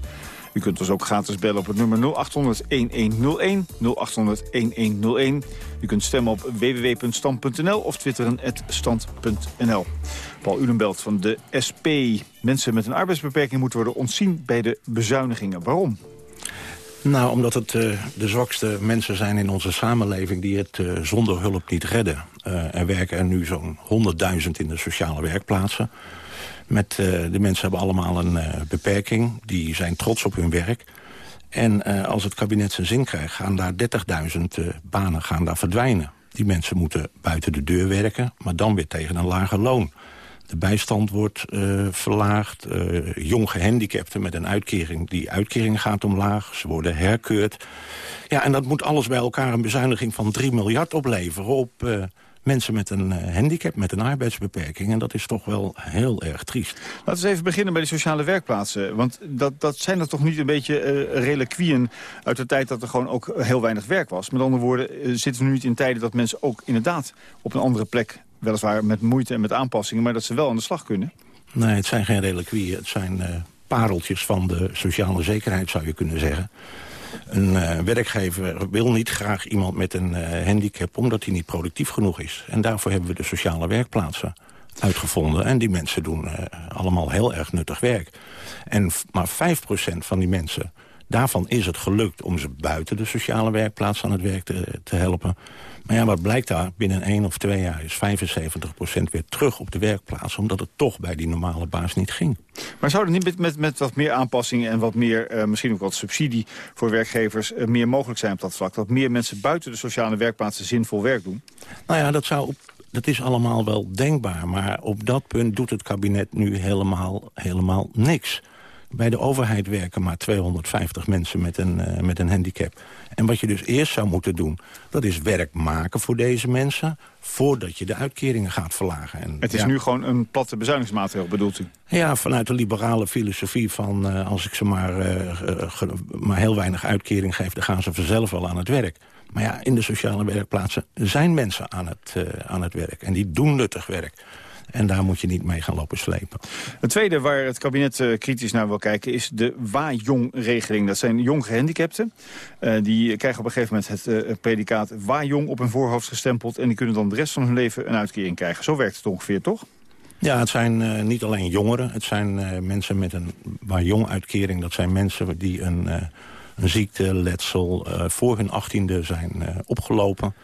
U kunt ons ook gratis bellen op het nummer 0800-1101, 0800-1101. U kunt stemmen op www.stand.nl of twitteren stand.nl. Paul Ulenbelt van de SP. Mensen met een arbeidsbeperking moeten worden ontzien bij de bezuinigingen. Waarom? Nou, omdat het uh, de zwakste mensen zijn in onze samenleving... die het uh, zonder hulp niet redden. Uh, er werken er nu zo'n 100.000 in de sociale werkplaatsen. Met, de mensen hebben allemaal een beperking. Die zijn trots op hun werk. En uh, als het kabinet zijn zin krijgt, gaan daar 30.000 uh, banen gaan daar verdwijnen. Die mensen moeten buiten de deur werken, maar dan weer tegen een lager loon. De bijstand wordt verlaagd. Jong gehandicapten met een uitkering. Die uitkering gaat omlaag. Ze worden herkeurd. Ja, en dat moet alles bij elkaar een bezuiniging van 3 miljard opleveren... op mensen met een handicap, met een arbeidsbeperking. En dat is toch wel heel erg triest. Laten we even beginnen bij de sociale werkplaatsen. Want dat, dat zijn er toch niet een beetje reliquieën uit de tijd dat er gewoon ook heel weinig werk was. Met andere woorden, zitten we nu niet in tijden dat mensen ook inderdaad op een andere plek weliswaar met moeite en met aanpassingen... maar dat ze wel aan de slag kunnen? Nee, het zijn geen reliquieën. Het zijn uh, pareltjes van de sociale zekerheid, zou je kunnen zeggen. Een uh, werkgever wil niet graag iemand met een uh, handicap... omdat hij niet productief genoeg is. En daarvoor hebben we de sociale werkplaatsen uitgevonden. En die mensen doen allemaal heel erg nuttig werk. En maar 5% van die mensen Daarvan is het gelukt om ze buiten de sociale werkplaats aan het werk te, te helpen. Maar ja, wat blijkt daar? Binnen één of twee jaar is 75% weer terug op de werkplaats... omdat het toch bij die normale baas niet ging. Maar zou er niet met, met, met wat meer aanpassingen en wat meer, uh, misschien ook wat subsidie voor werkgevers... Uh, meer mogelijk zijn op dat vlak? Dat meer mensen buiten de sociale werkplaatsen zinvol werk doen? Nou ja, dat zou op dat is allemaal wel denkbaar. Maar op dat punt doet het kabinet nu helemaal, helemaal niks. Bij de overheid werken maar 250 mensen met een, uh, met een handicap. En wat je dus eerst zou moeten doen, dat is werk maken voor deze mensen... voordat je de uitkeringen gaat verlagen. En, het is ja, nu gewoon een platte bezuinigingsmaatregel, bedoelt u? Ja, vanuit de liberale filosofie van... Uh, als ik ze maar, uh, maar heel weinig uitkering geef... dan gaan ze vanzelf wel aan het werk. Maar ja, in de sociale werkplaatsen zijn mensen aan het, aan het werk. En die doen nuttig werk. En daar moet je niet mee gaan lopen slepen. Het tweede waar het kabinet uh, kritisch naar wil kijken is de Wa-Jong-regeling. Dat zijn jong gehandicapten. Uh, die krijgen op een gegeven moment het uh, predicaat Wa-Jong op hun voorhoofd gestempeld. En die kunnen dan de rest van hun leven een uitkering krijgen. Zo werkt het ongeveer, toch? Ja, het zijn uh, niet alleen jongeren. Het zijn uh, mensen met een Wa-Jong-uitkering. Dat zijn mensen die een, uh, een ziekte, letsel, voor hun achttiende zijn opgelopen.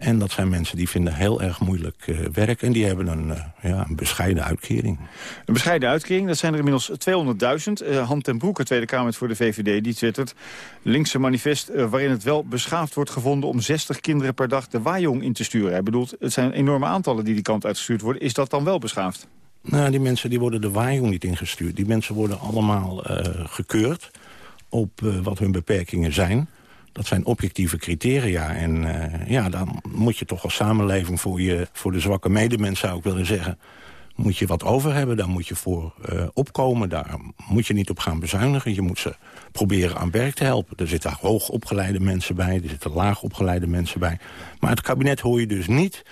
En dat zijn mensen die vinden heel erg moeilijk uh, werk. En die hebben een, uh, ja, een bescheiden uitkering. Een bescheiden uitkering, dat zijn er inmiddels 200.000. Uh, Han ten Broeke, Tweede Kamer voor de VVD, die twittert... linkse manifest waarin het wel beschaafd wordt gevonden... om 60 kinderen per dag de Wajong in te sturen. Hij bedoelt, het zijn enorme aantallen die die kant uitgestuurd worden. Is dat dan wel beschaafd? Nou, die mensen die worden de Wajong niet ingestuurd. Die mensen worden allemaal gekeurd op wat hun beperkingen zijn... Dat zijn objectieve criteria. En uh, ja, dan moet je toch als samenleving voor, je, voor de zwakke medemens, zou ik willen zeggen... moet je wat over hebben, daar moet je voor uh, opkomen. Daar moet je niet op gaan bezuinigen. Je moet ze proberen aan werk te helpen. Er zitten hoogopgeleide mensen bij, er zitten laagopgeleide mensen bij. Maar het kabinet hoor je dus niet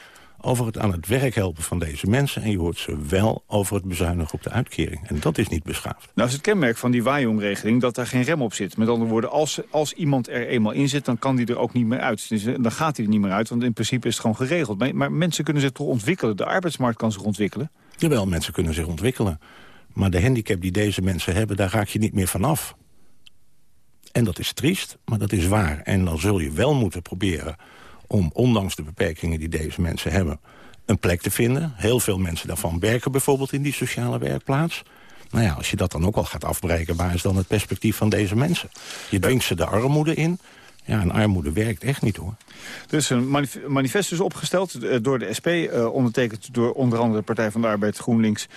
over het aan het werk helpen van deze mensen... en je hoort ze wel over het bezuinigen op de uitkering. En dat is niet beschaafd. Nou is het kenmerk van die Wajong-regeling dat daar geen rem op zit. Met andere woorden, als, als iemand er eenmaal in zit... dan kan die er ook niet meer uit. Dus, dan gaat hij er niet meer uit, want in principe is het gewoon geregeld. Maar, maar mensen kunnen zich toch ontwikkelen? De arbeidsmarkt kan zich ontwikkelen? Jawel, mensen kunnen zich ontwikkelen. Maar de handicap die deze mensen hebben, daar raak je niet meer van af. En dat is triest, maar dat is waar. En dan zul je wel moeten proberen om, ondanks de beperkingen die deze mensen hebben... een plek te vinden. Heel veel mensen daarvan werken bijvoorbeeld in die sociale werkplaats. Nou ja, als je dat dan ook al gaat afbreken... waar is dan het perspectief van deze mensen? Je dwingt ze de armoede in... Ja, en armoede werkt echt niet, hoor. Er is een manif manifest dus opgesteld uh, door de SP... Uh, ondertekend door onder andere de Partij van de Arbeid, GroenLinks...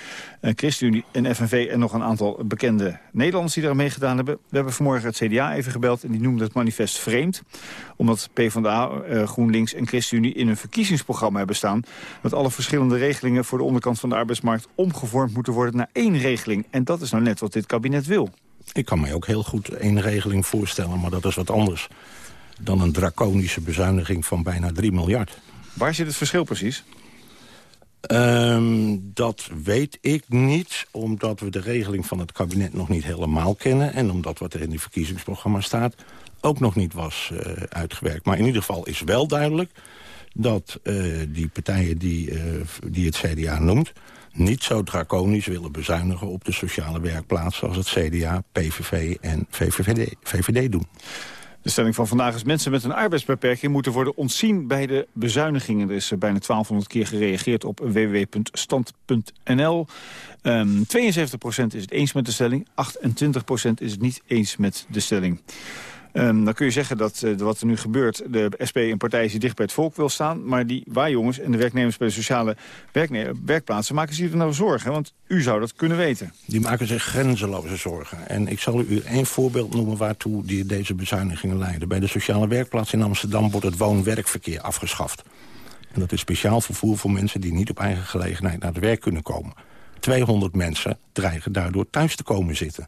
Uh, ChristenUnie en FNV en nog een aantal bekende Nederlanders die daar mee gedaan hebben. We hebben vanmorgen het CDA even gebeld en die noemde het manifest vreemd. Omdat PvdA, GroenLinks en ChristenUnie in hun verkiezingsprogramma hebben staan... dat alle verschillende regelingen voor de onderkant van de arbeidsmarkt... omgevormd moeten worden naar één regeling. En dat is nou net wat dit kabinet wil. Ik kan mij ook heel goed één regeling voorstellen, maar dat is wat anders dan een draconische bezuiniging van bijna 3 miljard. Waar zit het verschil precies? Um, dat weet ik niet, omdat we de regeling van het kabinet nog niet helemaal kennen... en omdat wat er in die verkiezingsprogramma staat ook nog niet was uh, uitgewerkt. Maar in ieder geval is wel duidelijk dat uh, die partijen die, uh, die het CDA noemt... niet zo draconisch willen bezuinigen op de sociale werkplaats... als het CDA, PVV en VVD, VVD doen. De stelling van vandaag is mensen met een arbeidsbeperking moeten worden ontzien bij de bezuinigingen. Er is bijna 1200 keer gereageerd op www.stand.nl. Um, 72% is het eens met de stelling, 28% is het niet eens met de stelling. Um, dan kun je zeggen dat uh, wat er nu gebeurt... de SP een partij die dicht bij het volk wil staan... maar die waarjongens en de werknemers bij de sociale werkplaatsen... maken zich er nou zorgen, want u zou dat kunnen weten. Die maken zich grenzeloze zorgen. En ik zal u één voorbeeld noemen waartoe die deze bezuinigingen leiden. Bij de sociale werkplaats in Amsterdam wordt het woon-werkverkeer afgeschaft. En dat is speciaal vervoer voor mensen die niet op eigen gelegenheid naar het werk kunnen komen. 200 mensen dreigen daardoor thuis te komen zitten.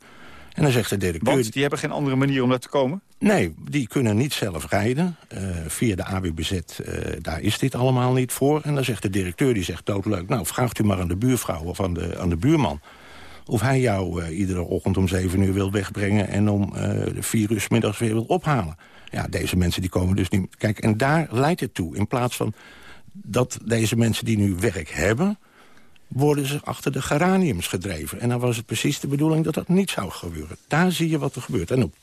En dan zegt de directeur... Want die hebben geen andere manier om daar te komen? Nee, die kunnen niet zelf rijden. Uh, via de AWBZ, uh, daar is dit allemaal niet voor. En dan zegt de directeur, die zegt doodleuk... nou, vraagt u maar aan de buurvrouw of aan de, aan de buurman... of hij jou uh, iedere ochtend om zeven uur wil wegbrengen... en om vier uur middags weer wil ophalen. Ja, deze mensen die komen dus niet... Kijk, en daar leidt het toe. In plaats van dat deze mensen die nu werk hebben worden ze achter de geraniums gedreven. En dan was het precies de bedoeling dat dat niet zou gebeuren. Daar zie je wat er gebeurt. En op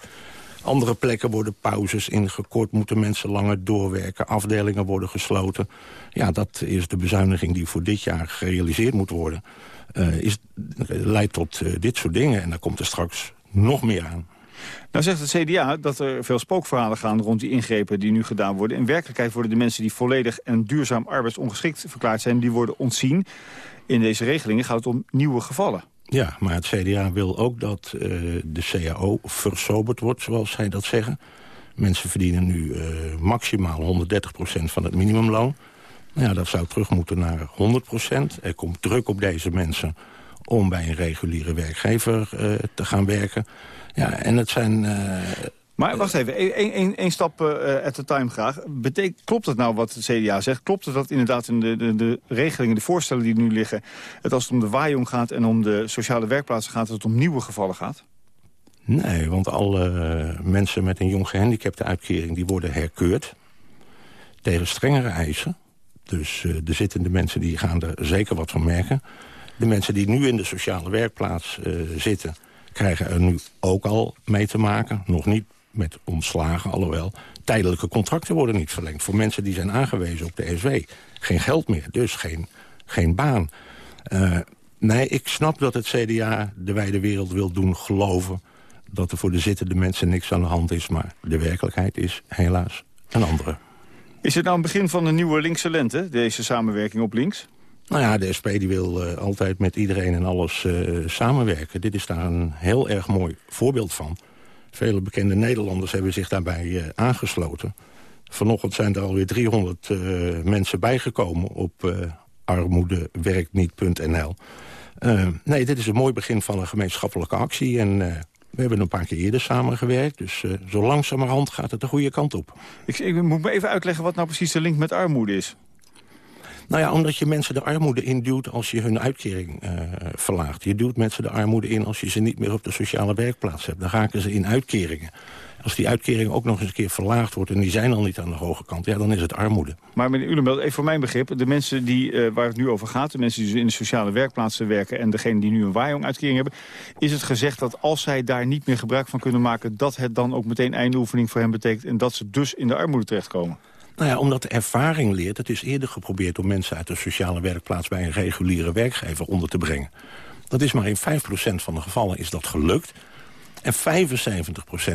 andere plekken worden pauzes ingekort... moeten mensen langer doorwerken, afdelingen worden gesloten. Ja, dat is de bezuiniging die voor dit jaar gerealiseerd moet worden. Uh, is, leidt tot uh, dit soort dingen en daar komt er straks nog meer aan. Nou zegt het CDA dat er veel spookverhalen gaan rond die ingrepen die nu gedaan worden. In werkelijkheid worden de mensen die volledig en duurzaam arbeidsongeschikt verklaard zijn, die worden ontzien. In deze regelingen gaat het om nieuwe gevallen. Ja, maar het CDA wil ook dat uh, de CAO versoberd wordt, zoals zij dat zeggen. Mensen verdienen nu uh, maximaal 130% van het minimumloon. Nou ja, dat zou terug moeten naar 100%. Er komt druk op deze mensen om bij een reguliere werkgever uh, te gaan werken. Ja, en het zijn... Maar wacht even, één stap uh, at a time graag. Klopt het nou wat het CDA zegt? Klopt het dat inderdaad in de, de, de regelingen, de voorstellen die nu liggen... het als het om de waaijong gaat en om de sociale werkplaatsen gaat... dat het om nieuwe gevallen gaat? Nee, want alle mensen met een jong gehandicapte uitkering... die worden herkeurd tegen strengere eisen. Dus de zittende mensen die gaan er zeker wat van merken. De mensen die nu in de sociale werkplaats zitten krijgen er nu ook al mee te maken. Nog niet met ontslagen, alhoewel tijdelijke contracten worden niet verlengd. Voor mensen die zijn aangewezen op de SW. Geen geld meer, dus geen, geen baan. Uh, nee, ik snap dat het CDA de wijde wereld wil doen geloven... dat er voor de zittende mensen niks aan de hand is. Maar de werkelijkheid is helaas een andere. Is het nou een begin van een nieuwe linkse lente, deze samenwerking op links? Nou ja, de SP die wil uh, altijd met iedereen en alles uh, samenwerken. Dit is daar een heel erg mooi voorbeeld van. Vele bekende Nederlanders hebben zich daarbij uh, aangesloten. Vanochtend zijn er alweer 300 mensen bijgekomen op armoedewerkniet.nl. nee, dit is een mooi begin van een gemeenschappelijke actie. En we hebben een paar keer eerder samengewerkt. Dus zo langzamerhand gaat het de goede kant op. Ik, ik moet me even uitleggen wat nou precies de link met armoede is. Nou ja, omdat je mensen de armoede induwt als je hun uitkering uh, verlaagt. Je duwt mensen de armoede in als je ze niet meer op de sociale werkplaats hebt. Dan raken ze in uitkeringen. Als die uitkering ook nog eens een keer verlaagd wordt... en die zijn al niet aan de hoge kant, ja, dan is het armoede. Maar meneer Ulenbelt, even voor mijn begrip... de mensen die, uh, waar het nu over gaat, de mensen die in de sociale werkplaatsen werken... en degene die nu een waaijong-uitkering hebben... is het gezegd dat als zij daar niet meer gebruik van kunnen maken... dat het dan ook meteen eindoefening voor hen betekent... en dat ze dus in de armoede terechtkomen? Nou ja, omdat de ervaring leert. Het is eerder geprobeerd om mensen uit de sociale werkplaats... bij een reguliere werkgever onder te brengen. Dat is maar in 5% van de gevallen is dat gelukt. En 75%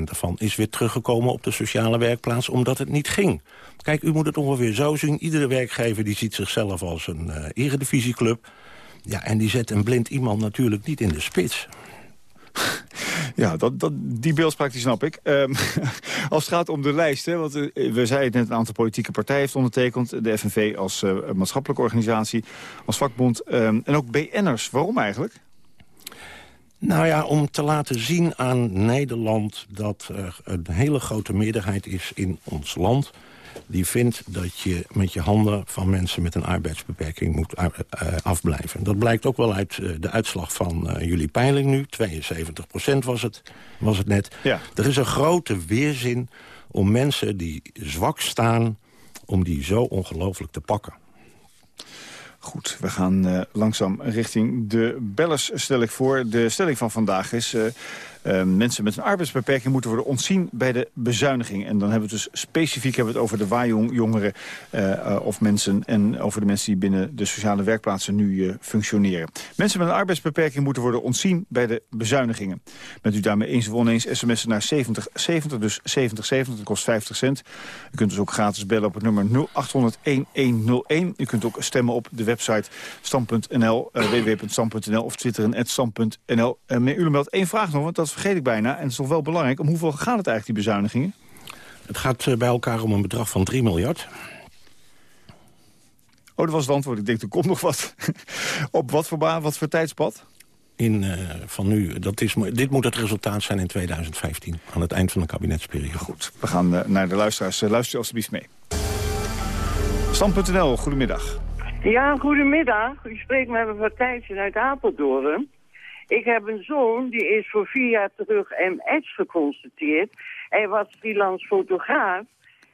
ervan is weer teruggekomen op de sociale werkplaats... omdat het niet ging. Kijk, u moet het ongeveer zo zien. Iedere werkgever die ziet zichzelf als een uh, eredivisieclub. Ja, en die zet een blind iemand natuurlijk niet in de spits. Ja, dat, dat, die beeldspraak die snap ik. Um, als het gaat om de lijst, hè, want uh, we zeiden net... een aantal politieke partijen heeft ondertekend. De FNV als uh, maatschappelijke organisatie, als vakbond. Um, en ook BN'ers. Waarom eigenlijk? Nou ja, om te laten zien aan Nederland dat er een hele grote meerderheid is in ons land die vindt dat je met je handen van mensen met een arbeidsbeperking moet uh, afblijven. Dat blijkt ook wel uit uh, de uitslag van jullie peiling nu. 72% was het, was het net. Ja. Er is een grote weerzin om mensen die zwak staan... om die zo ongelooflijk te pakken. Goed, we gaan uh, langzaam richting de bellers, stel ik voor. De stelling van vandaag is... Uh, Uh, mensen met een arbeidsbeperking moeten worden ontzien bij de bezuiniging. En dan hebben we het dus specifiek hebben we het over de waaijongeren uh, of mensen... en over de mensen die binnen de sociale werkplaatsen nu functioneren. Mensen met een arbeidsbeperking moeten worden ontzien bij de bezuinigingen. Bent u daarmee eens of oneens sms'en naar 7070, dus 7070, dat kost 50 cent. U kunt dus ook gratis bellen op het nummer 0800-1101. U kunt ook stemmen op de website stam.nl, uh, of twitteren stam.nl. Uh, meneer Ulemelt, één vraag nog, want dat vergeet ik bijna. En het is toch wel belangrijk. Om hoeveel gaat het eigenlijk, die bezuinigingen? Het gaat uh, bij elkaar om een bedrag van 3 miljard. Oh, dat was het antwoord. Ik denk, er komt nog wat. op wat voor baan, wat voor tijdspad? In, uh, van nu, dat is, dit moet het resultaat zijn in 2015, aan het eind van de kabinetsperiode. Goed, we gaan uh, naar de luisteraars. Uh, luister alstublieft mee. Stam.nl, goedemiddag. Ja, goedemiddag. U spreekt met mevrouw Thijssen uit Apeldoorn. Ik heb een zoon, die is voor vier jaar terug MS geconstateerd. Hij was freelance fotograaf.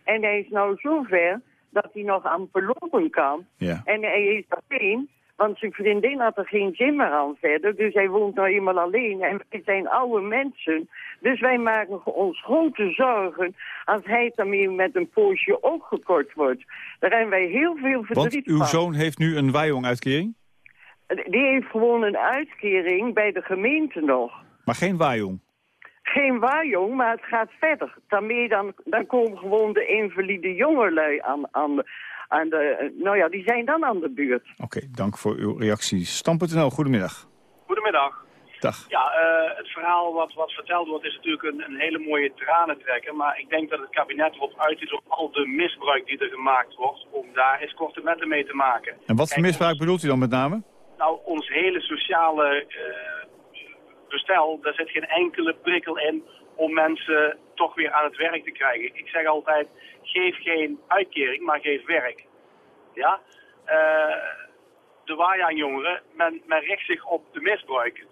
En hij is nou zover dat hij nog amper lopen kan. Ja. En hij is alleen, want zijn vriendin had er geen zin meer aan verder. Dus hij woont nou eenmaal alleen. En wij zijn oude mensen. Dus wij maken ons grote zorgen als hij daarmee met een poosje ook gekort wordt. Daar hebben wij heel veel verdriet Want uw van. zoon heeft nu een waaijong-uitkering? Die heeft gewoon een uitkering bij de gemeente nog. Maar geen waaijong? Geen waaijong, maar het gaat verder. Daarmee dan, dan komen gewoon de invalide jongelui aan, aan, de, aan de... Nou ja, die zijn dan aan de beurt. Oké, dank voor uw reactie. Stam.nl, goedemiddag. Goedemiddag. Dag. Ja, uh, het verhaal wat, wat verteld wordt is natuurlijk een, een hele mooie tranentrekker. Maar ik denk dat het kabinet erop uit is op al de misbruik die er gemaakt wordt... om daar eens korte metten mee te maken. En wat voor misbruik bedoelt u dan met name? Nou, ons hele sociale uh, bestel, daar zit geen enkele prikkel in om mensen toch weer aan het werk te krijgen. Ik zeg altijd, geef geen uitkering, maar geef werk. Ja? Uh, de waaijongeren, men, men richt zich op de misbruik.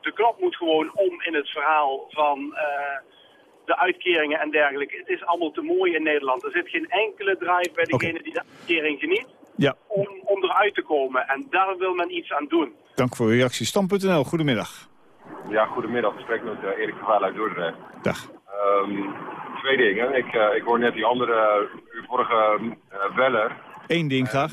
De knop moet gewoon om in het verhaal van uh, de uitkeringen en dergelijke. Het is allemaal te mooi in Nederland. Er zit geen enkele drive bij degene okay. die de uitkering geniet ja. om, om eruit te komen. En daar wil men iets aan doen. Dank voor uw reactie. Stam.nl, goedemiddag. Ja, goedemiddag. Ik spreek met uh, Erik van Vaal uit Dordrecht. Dag. Um, twee dingen. Ik, uh, ik hoor net die andere, uw vorige uh, beller. Eén ding graag.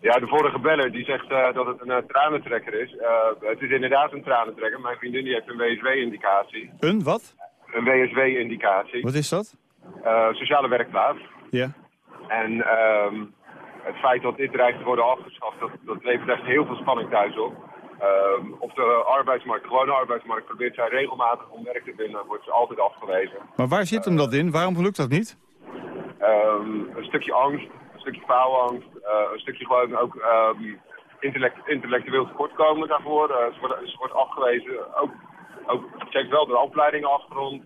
ja, de vorige beller die zegt uh, dat het een uh, tranentrekker is. Uh, het is inderdaad een tranentrekker. Mijn vriendin die heeft een WSW-indicatie. Een wat? Een WSW-indicatie. Wat is dat? sociale werkplaats. Ja. En um, het feit dat dit dreigt te worden afgeschaft, dat, dat levert echt heel veel spanning thuis op. Um, op de arbeidsmarkt, de gewone arbeidsmarkt, probeert zij regelmatig om werk te vinden, wordt ze altijd afgewezen. Maar waar zit hem dat in? Waarom lukt dat niet? Um, een stukje angst, een stukje faalangst, uh, een stukje gewoon ook um, intellect, intellectueel tekortkomen daarvoor. Uh, ze, wordt, ze wordt afgewezen, ook, ook, ze heeft wel de opleiding afgerond,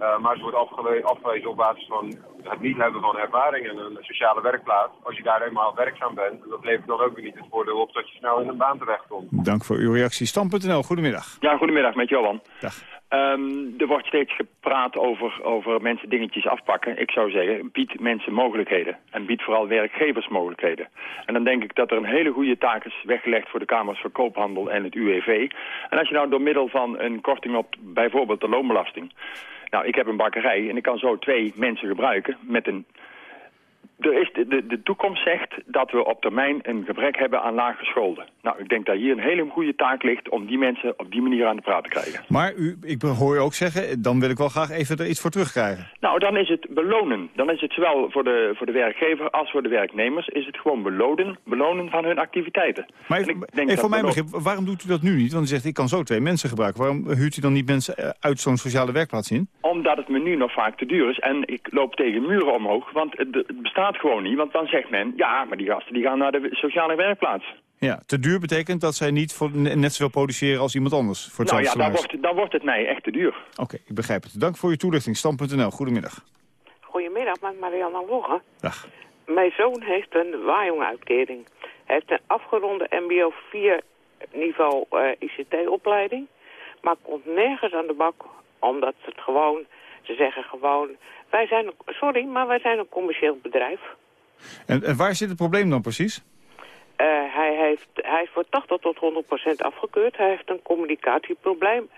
uh, maar ze wordt afgewezen, afgewezen op basis van het niet hebben van ervaring en een sociale werkplaats. Als je daar eenmaal werkzaam bent, dat levert dan ook weer niet het voordeel op dat je snel in een baan terechtkomt. Dank voor uw reactie. Stam.nl, goedemiddag. Ja, goedemiddag met Johan. Dag. Um, er wordt steeds gepraat over, over mensen dingetjes afpakken. Ik zou zeggen, bied mensen mogelijkheden. En bied vooral werkgevers mogelijkheden. En dan denk ik dat er een hele goede taak is weggelegd voor de Kamers van Koophandel en het UWV. En als je nou door middel van een korting op bijvoorbeeld de loonbelasting... Nou, ik heb een bakkerij en ik kan zo twee mensen gebruiken met een... Er is de, de, de toekomst zegt dat we op termijn een gebrek hebben aan laaggescholden. Nou, ik denk dat hier een hele goede taak ligt om die mensen op die manier aan de praat te krijgen. Maar u, ik hoor u ook zeggen, dan wil ik wel graag even er iets voor terugkrijgen. Nou, dan is het belonen. Dan is het zowel voor de, voor de werkgever als voor de werknemers... is het gewoon belonen, belonen van hun activiteiten. Maar even, even voor mijn begrip, waarom doet u dat nu niet? Want u zegt, ik kan zo twee mensen gebruiken. Waarom huurt u dan niet mensen uit zo'n sociale werkplaats in? Omdat het me nu nog vaak te duur is. En ik loop tegen muren omhoog, want het, het gewoon niet. Want dan zegt men, ja, maar die gasten die gaan naar de sociale werkplaats. Ja, te duur betekent dat zij niet voor, net zoveel produceren als iemand anders. Voor het nou ja, dan wordt, dan wordt het mij echt te duur. Oké, okay, ik begrijp het. Dank voor uw toelichting. Stam.nl, goedemiddag. Goedemiddag, met Marianne Wogge. Dag. Mijn zoon heeft een waaijong-uitkering. Hij heeft een afgeronde mbo 4 niveau uh, ICT-opleiding. Maar komt nergens aan de bak, omdat het gewoon... Ze zeggen gewoon, wij zijn sorry, maar wij zijn een commercieel bedrijf. En, en waar zit het probleem dan precies? Uh, hij, heeft, hij is voor 80 tot 100 procent afgekeurd. Hij heeft een communicatieprobleem.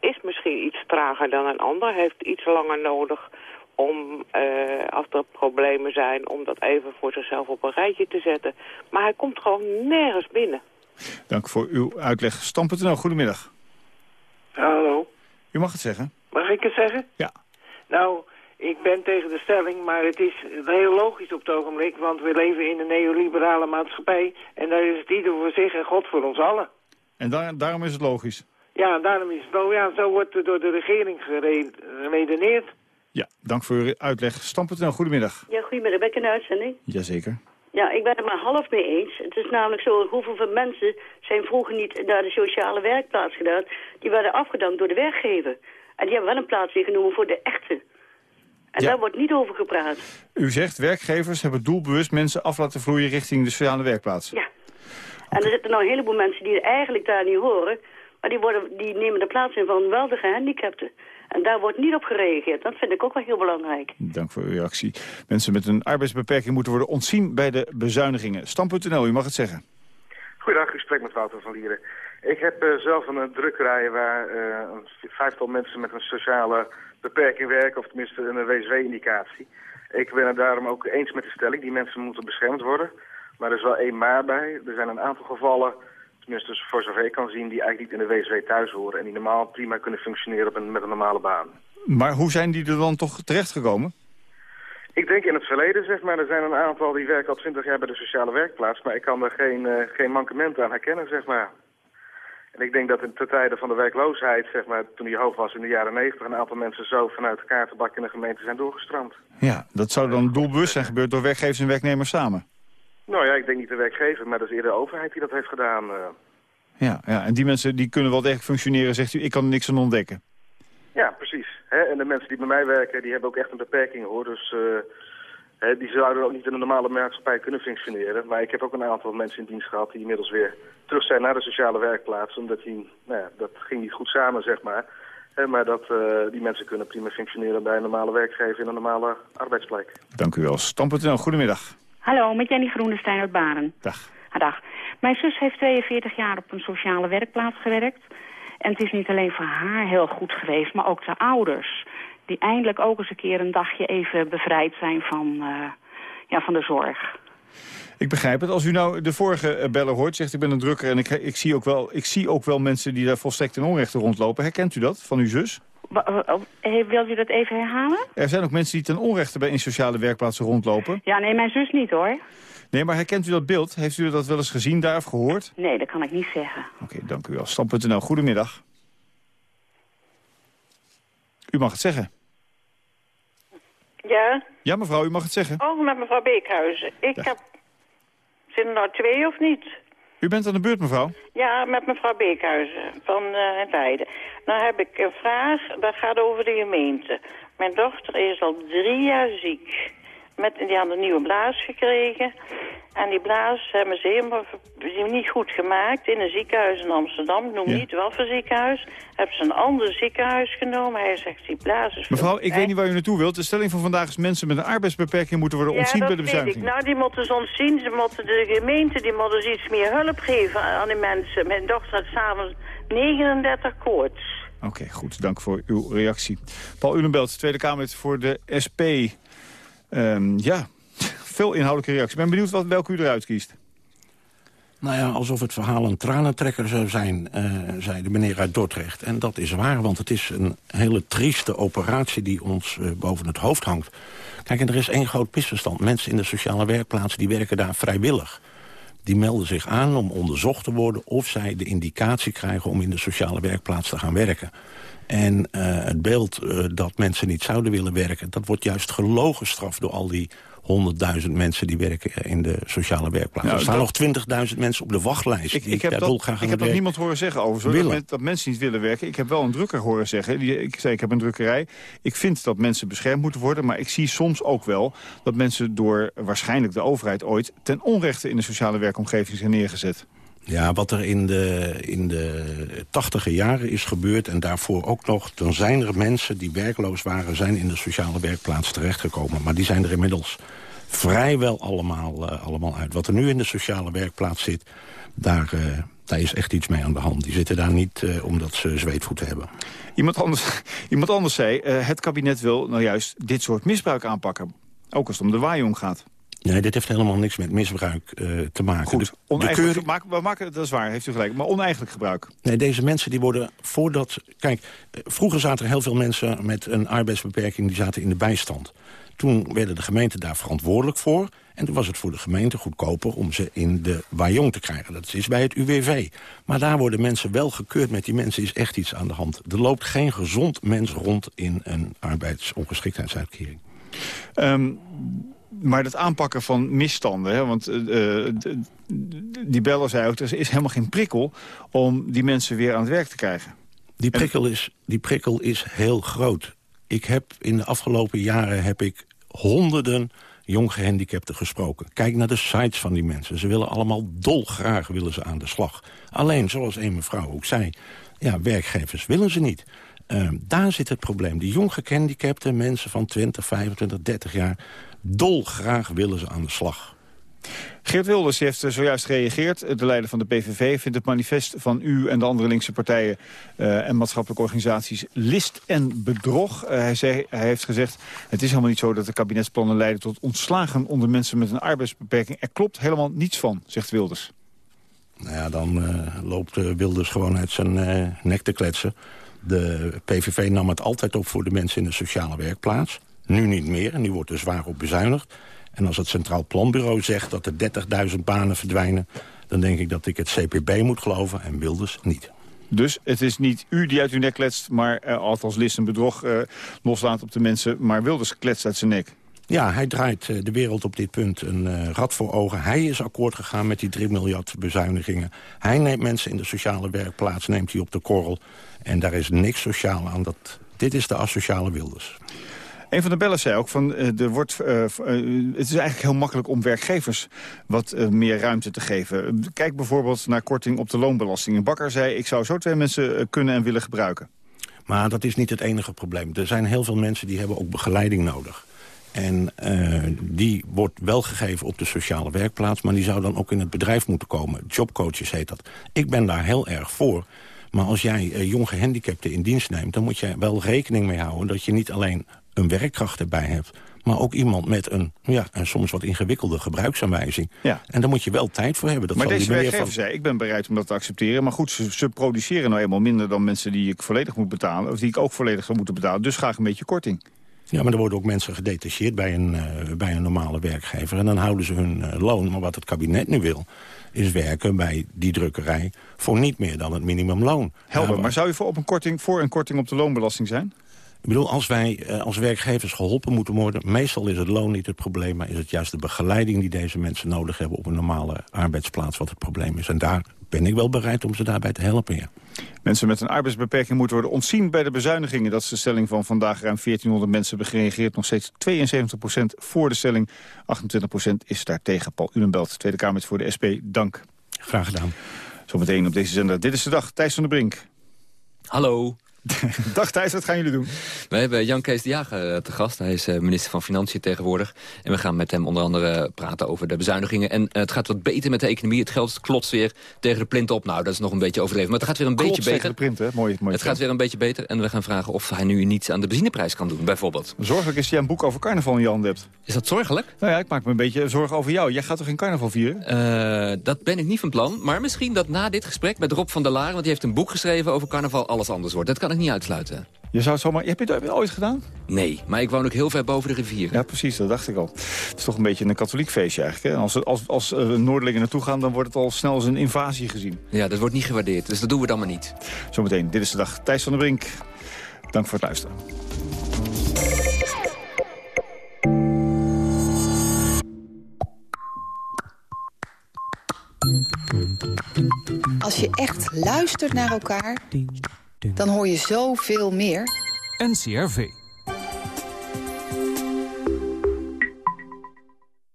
is misschien iets trager dan een ander, heeft iets langer nodig om, eh, als er problemen zijn, om dat even voor zichzelf op een rijtje te zetten. Maar hij komt gewoon nergens binnen. Dank voor uw uitleg. Stam.nl, goedemiddag. Hallo, U mag het zeggen. mag ik het zeggen? Ja. Nou, ik ben tegen de stelling, maar het is heel logisch op het ogenblik, want we leven in een neoliberale maatschappij en daar is het ieder voor zich en God voor ons allen. En daar, daarom is het logisch. Ja, daarom is het wel, ja, zo wordt er door de regering gere- geredeneerd. Ja, dank voor uw uitleg. Stam.nl, goedemiddag. Ja, goedemiddag. Ben ik in de uitzending? Jazeker. Ja, ik ben het maar half mee eens. Het is namelijk zo, hoeveel mensen zijn vroeger niet naar de sociale werkplaats gedaan. Die werden afgedankt door de werkgever. En die hebben wel een plaats ingenomen voor de echte. En Ja. daar wordt niet over gepraat. U zegt werkgevers hebben doelbewust mensen af laten vloeien richting de sociale werkplaats. Ja. En er zitten nou een heleboel mensen die eigenlijk daar niet horen. Maar die, worden, die nemen de plaats in van wel de gehandicapten. En daar wordt niet op gereageerd. Dat vind ik ook wel heel belangrijk. Dank voor uw reactie. Mensen met een arbeidsbeperking moeten worden ontzien bij de bezuinigingen. Stam.nl, u mag het zeggen. Goedendag, u spreekt met Wouter van Lieren. Ik heb eh, zelf een eh, drukkerij waar eh, een vijftal mensen met een sociale beperking werken, of tenminste een WSW-indicatie. Ik ben het daarom ook eens met de stelling, die mensen moeten beschermd worden. Maar er is wel één maar bij. Er zijn een aantal gevallen, tenminste dus voor zover ik kan zien, die eigenlijk niet in de WSW thuis horen. En die normaal prima kunnen functioneren op een, met een normale baan. Maar hoe zijn die er dan toch terechtgekomen? Ik denk in het verleden, zeg maar, er zijn een aantal die werken al twintig jaar bij de sociale werkplaats, maar ik kan er geen, geen mankement aan herkennen, zeg maar. En ik denk dat in ten tijde van de werkloosheid, zeg maar, toen die hoog was in de jaren negentig, een aantal mensen zo vanuit de kaartenbak in de gemeente zijn doorgestroomd. Ja, dat zou dan doelbewust zijn gebeurd door werkgevers en werknemers samen. Nou ja, ik denk niet de werkgever, maar dat is eerder de overheid die dat heeft gedaan. eh. Ja, ja, en die mensen die kunnen wel degelijk functioneren, zegt u, ik kan er niks aan ontdekken. Ja, precies. En de mensen die bij mij werken, die hebben ook echt een beperking hoor. Dus eh, die zouden ook niet in een normale maatschappij kunnen functioneren. Maar ik heb ook een aantal mensen in dienst gehad die inmiddels weer terug zijn naar de sociale werkplaats. Omdat die, nou ja, dat ging niet goed samen, zeg maar. Hè, maar dat, eh, die mensen kunnen prima functioneren bij een normale werkgever in een normale arbeidsplek. Dank u wel. Stam.nl, goedemiddag. Hallo, met Jenny Groenestein uit Baren. Dag. Ah, dag. Mijn zus heeft 42 jaar op een sociale werkplaats gewerkt. En het is niet alleen voor haar heel goed geweest, maar ook de ouders. Die eindelijk ook eens een keer een dagje even bevrijd zijn van, eh, ja, van de zorg. Ik begrijp het. Als u nou de vorige eh, beller hoort, zegt ik ben een drukker... en ik, ik, zie ook wel, ik zie ook wel mensen die daar volstrekt in onrechte rondlopen. Herkent u dat van uw zus? Eh, Wilt u dat even herhalen? Er zijn ook mensen die ten onrechte bij in sociale werkplaatsen rondlopen. Ja, nee, mijn zus niet hoor. Nee, maar herkent u dat beeld? Heeft u dat wel eens gezien daar of gehoord? Nee, dat kan ik niet zeggen. Oké, dank u wel. Stam.nl, goedemiddag. U mag het zeggen. Ja? Ja, mevrouw, u mag het zeggen. Oh, met mevrouw Beekhuizen. Ik heb... Zijn er nou twee of niet? U bent aan de beurt, mevrouw. Ja, met mevrouw Beekhuizen van eh het Weide. Nou heb ik een vraag, dat gaat over de gemeente. Mijn dochter is al drie jaar ziek. Met, die had een nieuwe blaas gekregen. En die blaas hebben ze helemaal niet goed gemaakt in een ziekenhuis in Amsterdam. Ik noem Ja. niet wel voor ziekenhuis. Hebben ze een ander ziekenhuis genomen. Hij zegt, die blaas is... Mevrouw, ik weet niet waar u naartoe wilt. De stelling van vandaag is mensen met een arbeidsbeperking moeten worden ontzien ja, bij de bezuinigingen. Nou, die moeten ze ons zien. Ze moeten de gemeente die moeten ze iets meer hulp geven aan die mensen. Mijn dochter had s'avonds 39 koorts. Oké, goed. Dank voor uw reactie. Paul Ulenbelt, Tweede Kamerlid voor de SP. Ehm, ja, veel inhoudelijke reactie. Ik ben benieuwd wat, welke u eruit kiest. Nou ja, alsof het verhaal een tranentrekker zou zijn, eh, zei de meneer uit Dordrecht. En dat is waar, want het is een hele trieste operatie die ons eh, boven het hoofd hangt. Kijk, en er is één groot misverstand. Mensen in de sociale werkplaats die werken daar vrijwillig. Die melden zich aan om onderzocht te worden of zij de indicatie krijgen om in de sociale werkplaats te gaan werken. En eh, het beeld eh, dat mensen niet zouden willen werken... dat wordt juist gelogen straf door al die honderdduizend mensen die werken in de sociale werkplaats. Nou, er staan dat- nog 20.000 mensen op de wachtlijst. Ik, ik heb, dat, aan ik heb dat werk niemand horen zeggen over zo, dat, willen. men- dat mensen niet willen werken. Ik heb wel een drukker horen zeggen. Die, ik zei, ik heb een drukkerij. Ik vind dat mensen beschermd moeten worden. Maar ik zie soms ook wel dat mensen door waarschijnlijk de overheid ooit... ten onrechte in de sociale werkomgeving zijn neergezet. Ja, wat er in de, in de tachtige jaren is gebeurd en daarvoor ook nog... dan zijn er mensen die werkloos waren, zijn in de sociale werkplaats terechtgekomen. Maar die zijn er inmiddels vrijwel allemaal, eh, allemaal uit. Wat er nu in de sociale werkplaats zit, daar, eh, Daar is echt iets mee aan de hand. Die zitten daar niet uh, omdat ze zweetvoeten hebben. Iemand anders, iemand anders zei, het kabinet wil nou juist dit soort misbruik aanpakken. Ook als het om de waaijong gaat. Nee, dit heeft helemaal niks met misbruik uh, te maken. Goed, oneigenlijk, de keur... we maken, dat is waar, heeft u gelijk. Maar oneigenlijk gebruik. Nee, deze mensen die worden voordat... Kijk, vroeger zaten er heel veel mensen met een arbeidsbeperking... die zaten in de bijstand. Toen werden de gemeenten daar verantwoordelijk voor... En toen was het voor de gemeente goedkoper om ze in de Wajong te krijgen. Dat is bij het UWV. Maar daar worden mensen wel gekeurd. Met die mensen is echt iets aan de hand. Er loopt geen gezond mens rond in een arbeidsongeschiktheidsuitkering. Um, maar het aanpakken van misstanden, hè, want uh, die beller zei ook... er is helemaal geen prikkel om die mensen weer aan het werk te krijgen. Die prikkel is, die prikkel is heel groot. Ik heb in de afgelopen jaren heb ik honderden jong gehandicapten gesproken. Kijk naar de sites van die mensen. Ze willen allemaal dolgraag willen ze aan de slag. Alleen, zoals een mevrouw ook zei... ja, werkgevers willen ze niet. Uh, daar zit het probleem. Die jong gehandicapte mensen van 20, 25, 30 jaar... dolgraag willen ze aan de slag. Geert Wilders heeft zojuist gereageerd. De leider van de PVV vindt het manifest van u en de andere linkse partijen... Uh, en maatschappelijke organisaties list en bedrog. Uh, hij, zei, hij heeft gezegd, het is helemaal niet zo dat de kabinetsplannen leiden... tot ontslagen onder mensen met een arbeidsbeperking. Er klopt helemaal niets van, zegt Wilders. Nou ja, dan uh, loopt Wilders gewoon uit zijn nek te kletsen. De PVV nam het altijd op voor de mensen in de sociale werkplaats. Nu niet meer en nu wordt er zwaar op bezuinigd. En als het Centraal Planbureau zegt dat er 30.000 banen verdwijnen... dan denk ik dat ik het CPB moet geloven en Wilders niet. Dus het is niet u die uit uw nek kletst, maar uh, althans list een bedrog uh, loslaat op de mensen... maar Wilders kletst uit zijn nek. Ja, hij draait uh, de wereld op dit punt een uh, rad voor ogen. Hij is akkoord gegaan met die 3 miljard bezuinigingen. Hij neemt mensen in de sociale werkplaats, neemt hij op de korrel. En daar is niks sociaal aan. Dat, dit is de asociale Wilders. Een van de bellen zei ook, van, uh, er wordt, uh, uh, het is eigenlijk heel makkelijk om werkgevers wat meer ruimte te geven. Kijk bijvoorbeeld naar korting op de loonbelasting. Een bakker zei, ik zou zo twee mensen kunnen en willen gebruiken. Maar dat is niet het enige probleem. Er zijn heel veel mensen die hebben ook begeleiding nodig. En die wordt wel gegeven op de sociale werkplaats... maar die zou dan ook in het bedrijf moeten komen. Jobcoaches heet dat. Ik ben daar heel erg voor... Maar als jij uh, jong gehandicapten in dienst neemt... dan moet je wel rekening mee houden dat je niet alleen een werkkracht erbij hebt... maar ook iemand met een, ja, een soms wat ingewikkelde gebruiksaanwijzing. Ja. En daar moet je wel tijd voor hebben. Dat maar zal deze werkgever van... zei, ik ben bereid om dat te accepteren. Maar goed, ze, ze, produceren nou eenmaal minder dan mensen die ik volledig moet betalen... of die ik ook volledig zou moeten betalen. Dus graag een beetje korting. Ja, maar er worden ook mensen gedetacheerd bij een, uh, bij een normale werkgever. En dan houden ze hun uh, loon. Maar wat het kabinet nu wil, is werken bij die drukkerij... voor niet meer dan het minimumloon. Helder, ja, maar zou je voor, op een korting, voor een korting op de loonbelasting zijn? Ik bedoel, als wij uh, als werkgevers geholpen moeten worden... meestal is het loon niet het probleem... maar is het juist de begeleiding die deze mensen nodig hebben... op een normale arbeidsplaats wat het probleem is. En daar ben ik wel bereid om ze daarbij te helpen, ja. Mensen met een arbeidsbeperking moeten worden ontzien bij de bezuinigingen. Dat is de stelling van vandaag. Ruim 1400 mensen hebben gereageerd. Nog steeds 72% voor de stelling. 28% is daar tegen. Paul Ulenbelt, Tweede Kamer voor de SP. Dank. Graag gedaan. Zometeen op deze zender. Dit is de dag. Thijs van der Brink. Hallo. Dag Thijs, wat gaan jullie doen? We hebben Jan Kees de Jager te gast. Hij is minister van Financiën tegenwoordig. En we gaan met hem onder andere praten over de bezuinigingen. En het gaat wat beter met de economie. Het geld klotst weer tegen de plint op. Nou, dat is nog een beetje overdreven. Maar het gaat weer een beetje beter. de plint, hè? Mooi, mooi het gaat weer een beetje beter. En we gaan vragen of hij nu niets aan de benzineprijs kan doen, bijvoorbeeld. Zorgelijk is jij een boek over carnaval in je hand hebt. Is dat zorgelijk? Nou ja, ik maak me een beetje zorgen over jou. Jij gaat toch geen carnaval vieren? Uh, dat ben ik niet van plan. Maar misschien dat na dit gesprek met Rob van der Laar... want die heeft een boek geschreven over carnaval alles anders wordt. Dat kan ik niet uitsluiten. Je zou het zomaar... Heb je het ooit gedaan? Nee, maar ik woon ook heel ver boven de rivier. Ja, precies, dat dacht ik al. Het is toch een beetje een katholiek feestje eigenlijk. Hè? Als, als, als uh, Noordelingen naartoe gaan, dan wordt het al snel als een invasie gezien. Ja, dat wordt niet gewaardeerd, dus dat doen we dan maar niet. Zometeen, dit is de dag. Thijs van der Brink, dank voor het luisteren. Als je echt luistert naar elkaar dan hoor je zoveel meer. NCRV.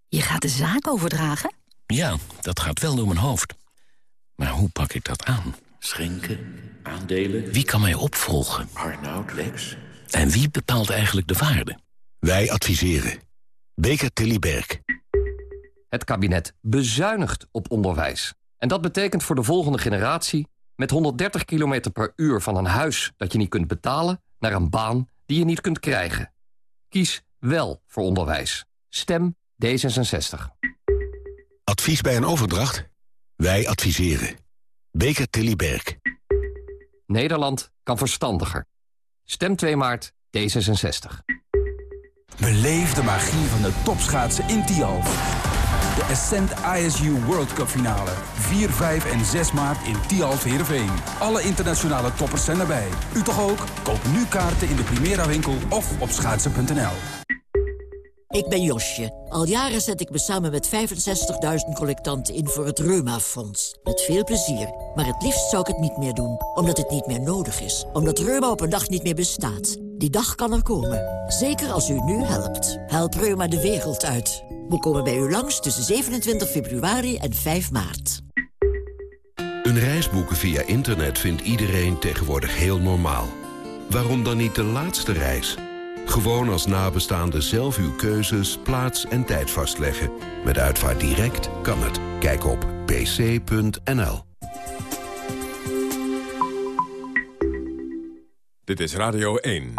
Je gaat de zaak overdragen? Ja, dat gaat wel door mijn hoofd. Maar hoe pak ik dat aan? Schenken, aandelen... Wie kan mij opvolgen? Arnoud, Lex... En wie bepaalt eigenlijk de waarde? Wij adviseren. Beker Tilly Berg. Het kabinet bezuinigt op onderwijs. En dat betekent voor de volgende generatie... met 130 km per uur van een huis dat je niet kunt betalen... naar een baan die je niet kunt krijgen. Kies wel voor onderwijs. Stem D66. Advies bij een overdracht? Wij adviseren. Beker Tilly Berg. Nederland kan verstandiger. Stem 2 maart D66. Beleef de magie van de topschaatsen in Tialf. De Ascent ISU World Cup finale. 4, 5 en 6 maart in Tialf Heerenveen. Alle internationale toppers zijn erbij. U toch ook? Koop nu kaarten in de Primera winkel of op schaatsen.nl. Ik ben Josje. Al jaren zet ik me samen met 65.000 collectanten in voor het Reuma-fonds. Met veel plezier. Maar het liefst zou ik het niet meer doen. Omdat het niet meer nodig is. Omdat Reuma op een dag niet meer bestaat. Die dag kan er komen. Zeker als u nu helpt. Help Reuma de wereld uit. We komen bij u langs tussen 27 februari en 5 maart. Een reis boeken via internet vindt iedereen tegenwoordig heel normaal. Waarom dan niet de laatste reis? Gewoon als nabestaande zelf uw keuzes, plaats en tijd vastleggen. Met Uitvaart Direct kan het. Kijk op pc.nl. Dit is Radio 1.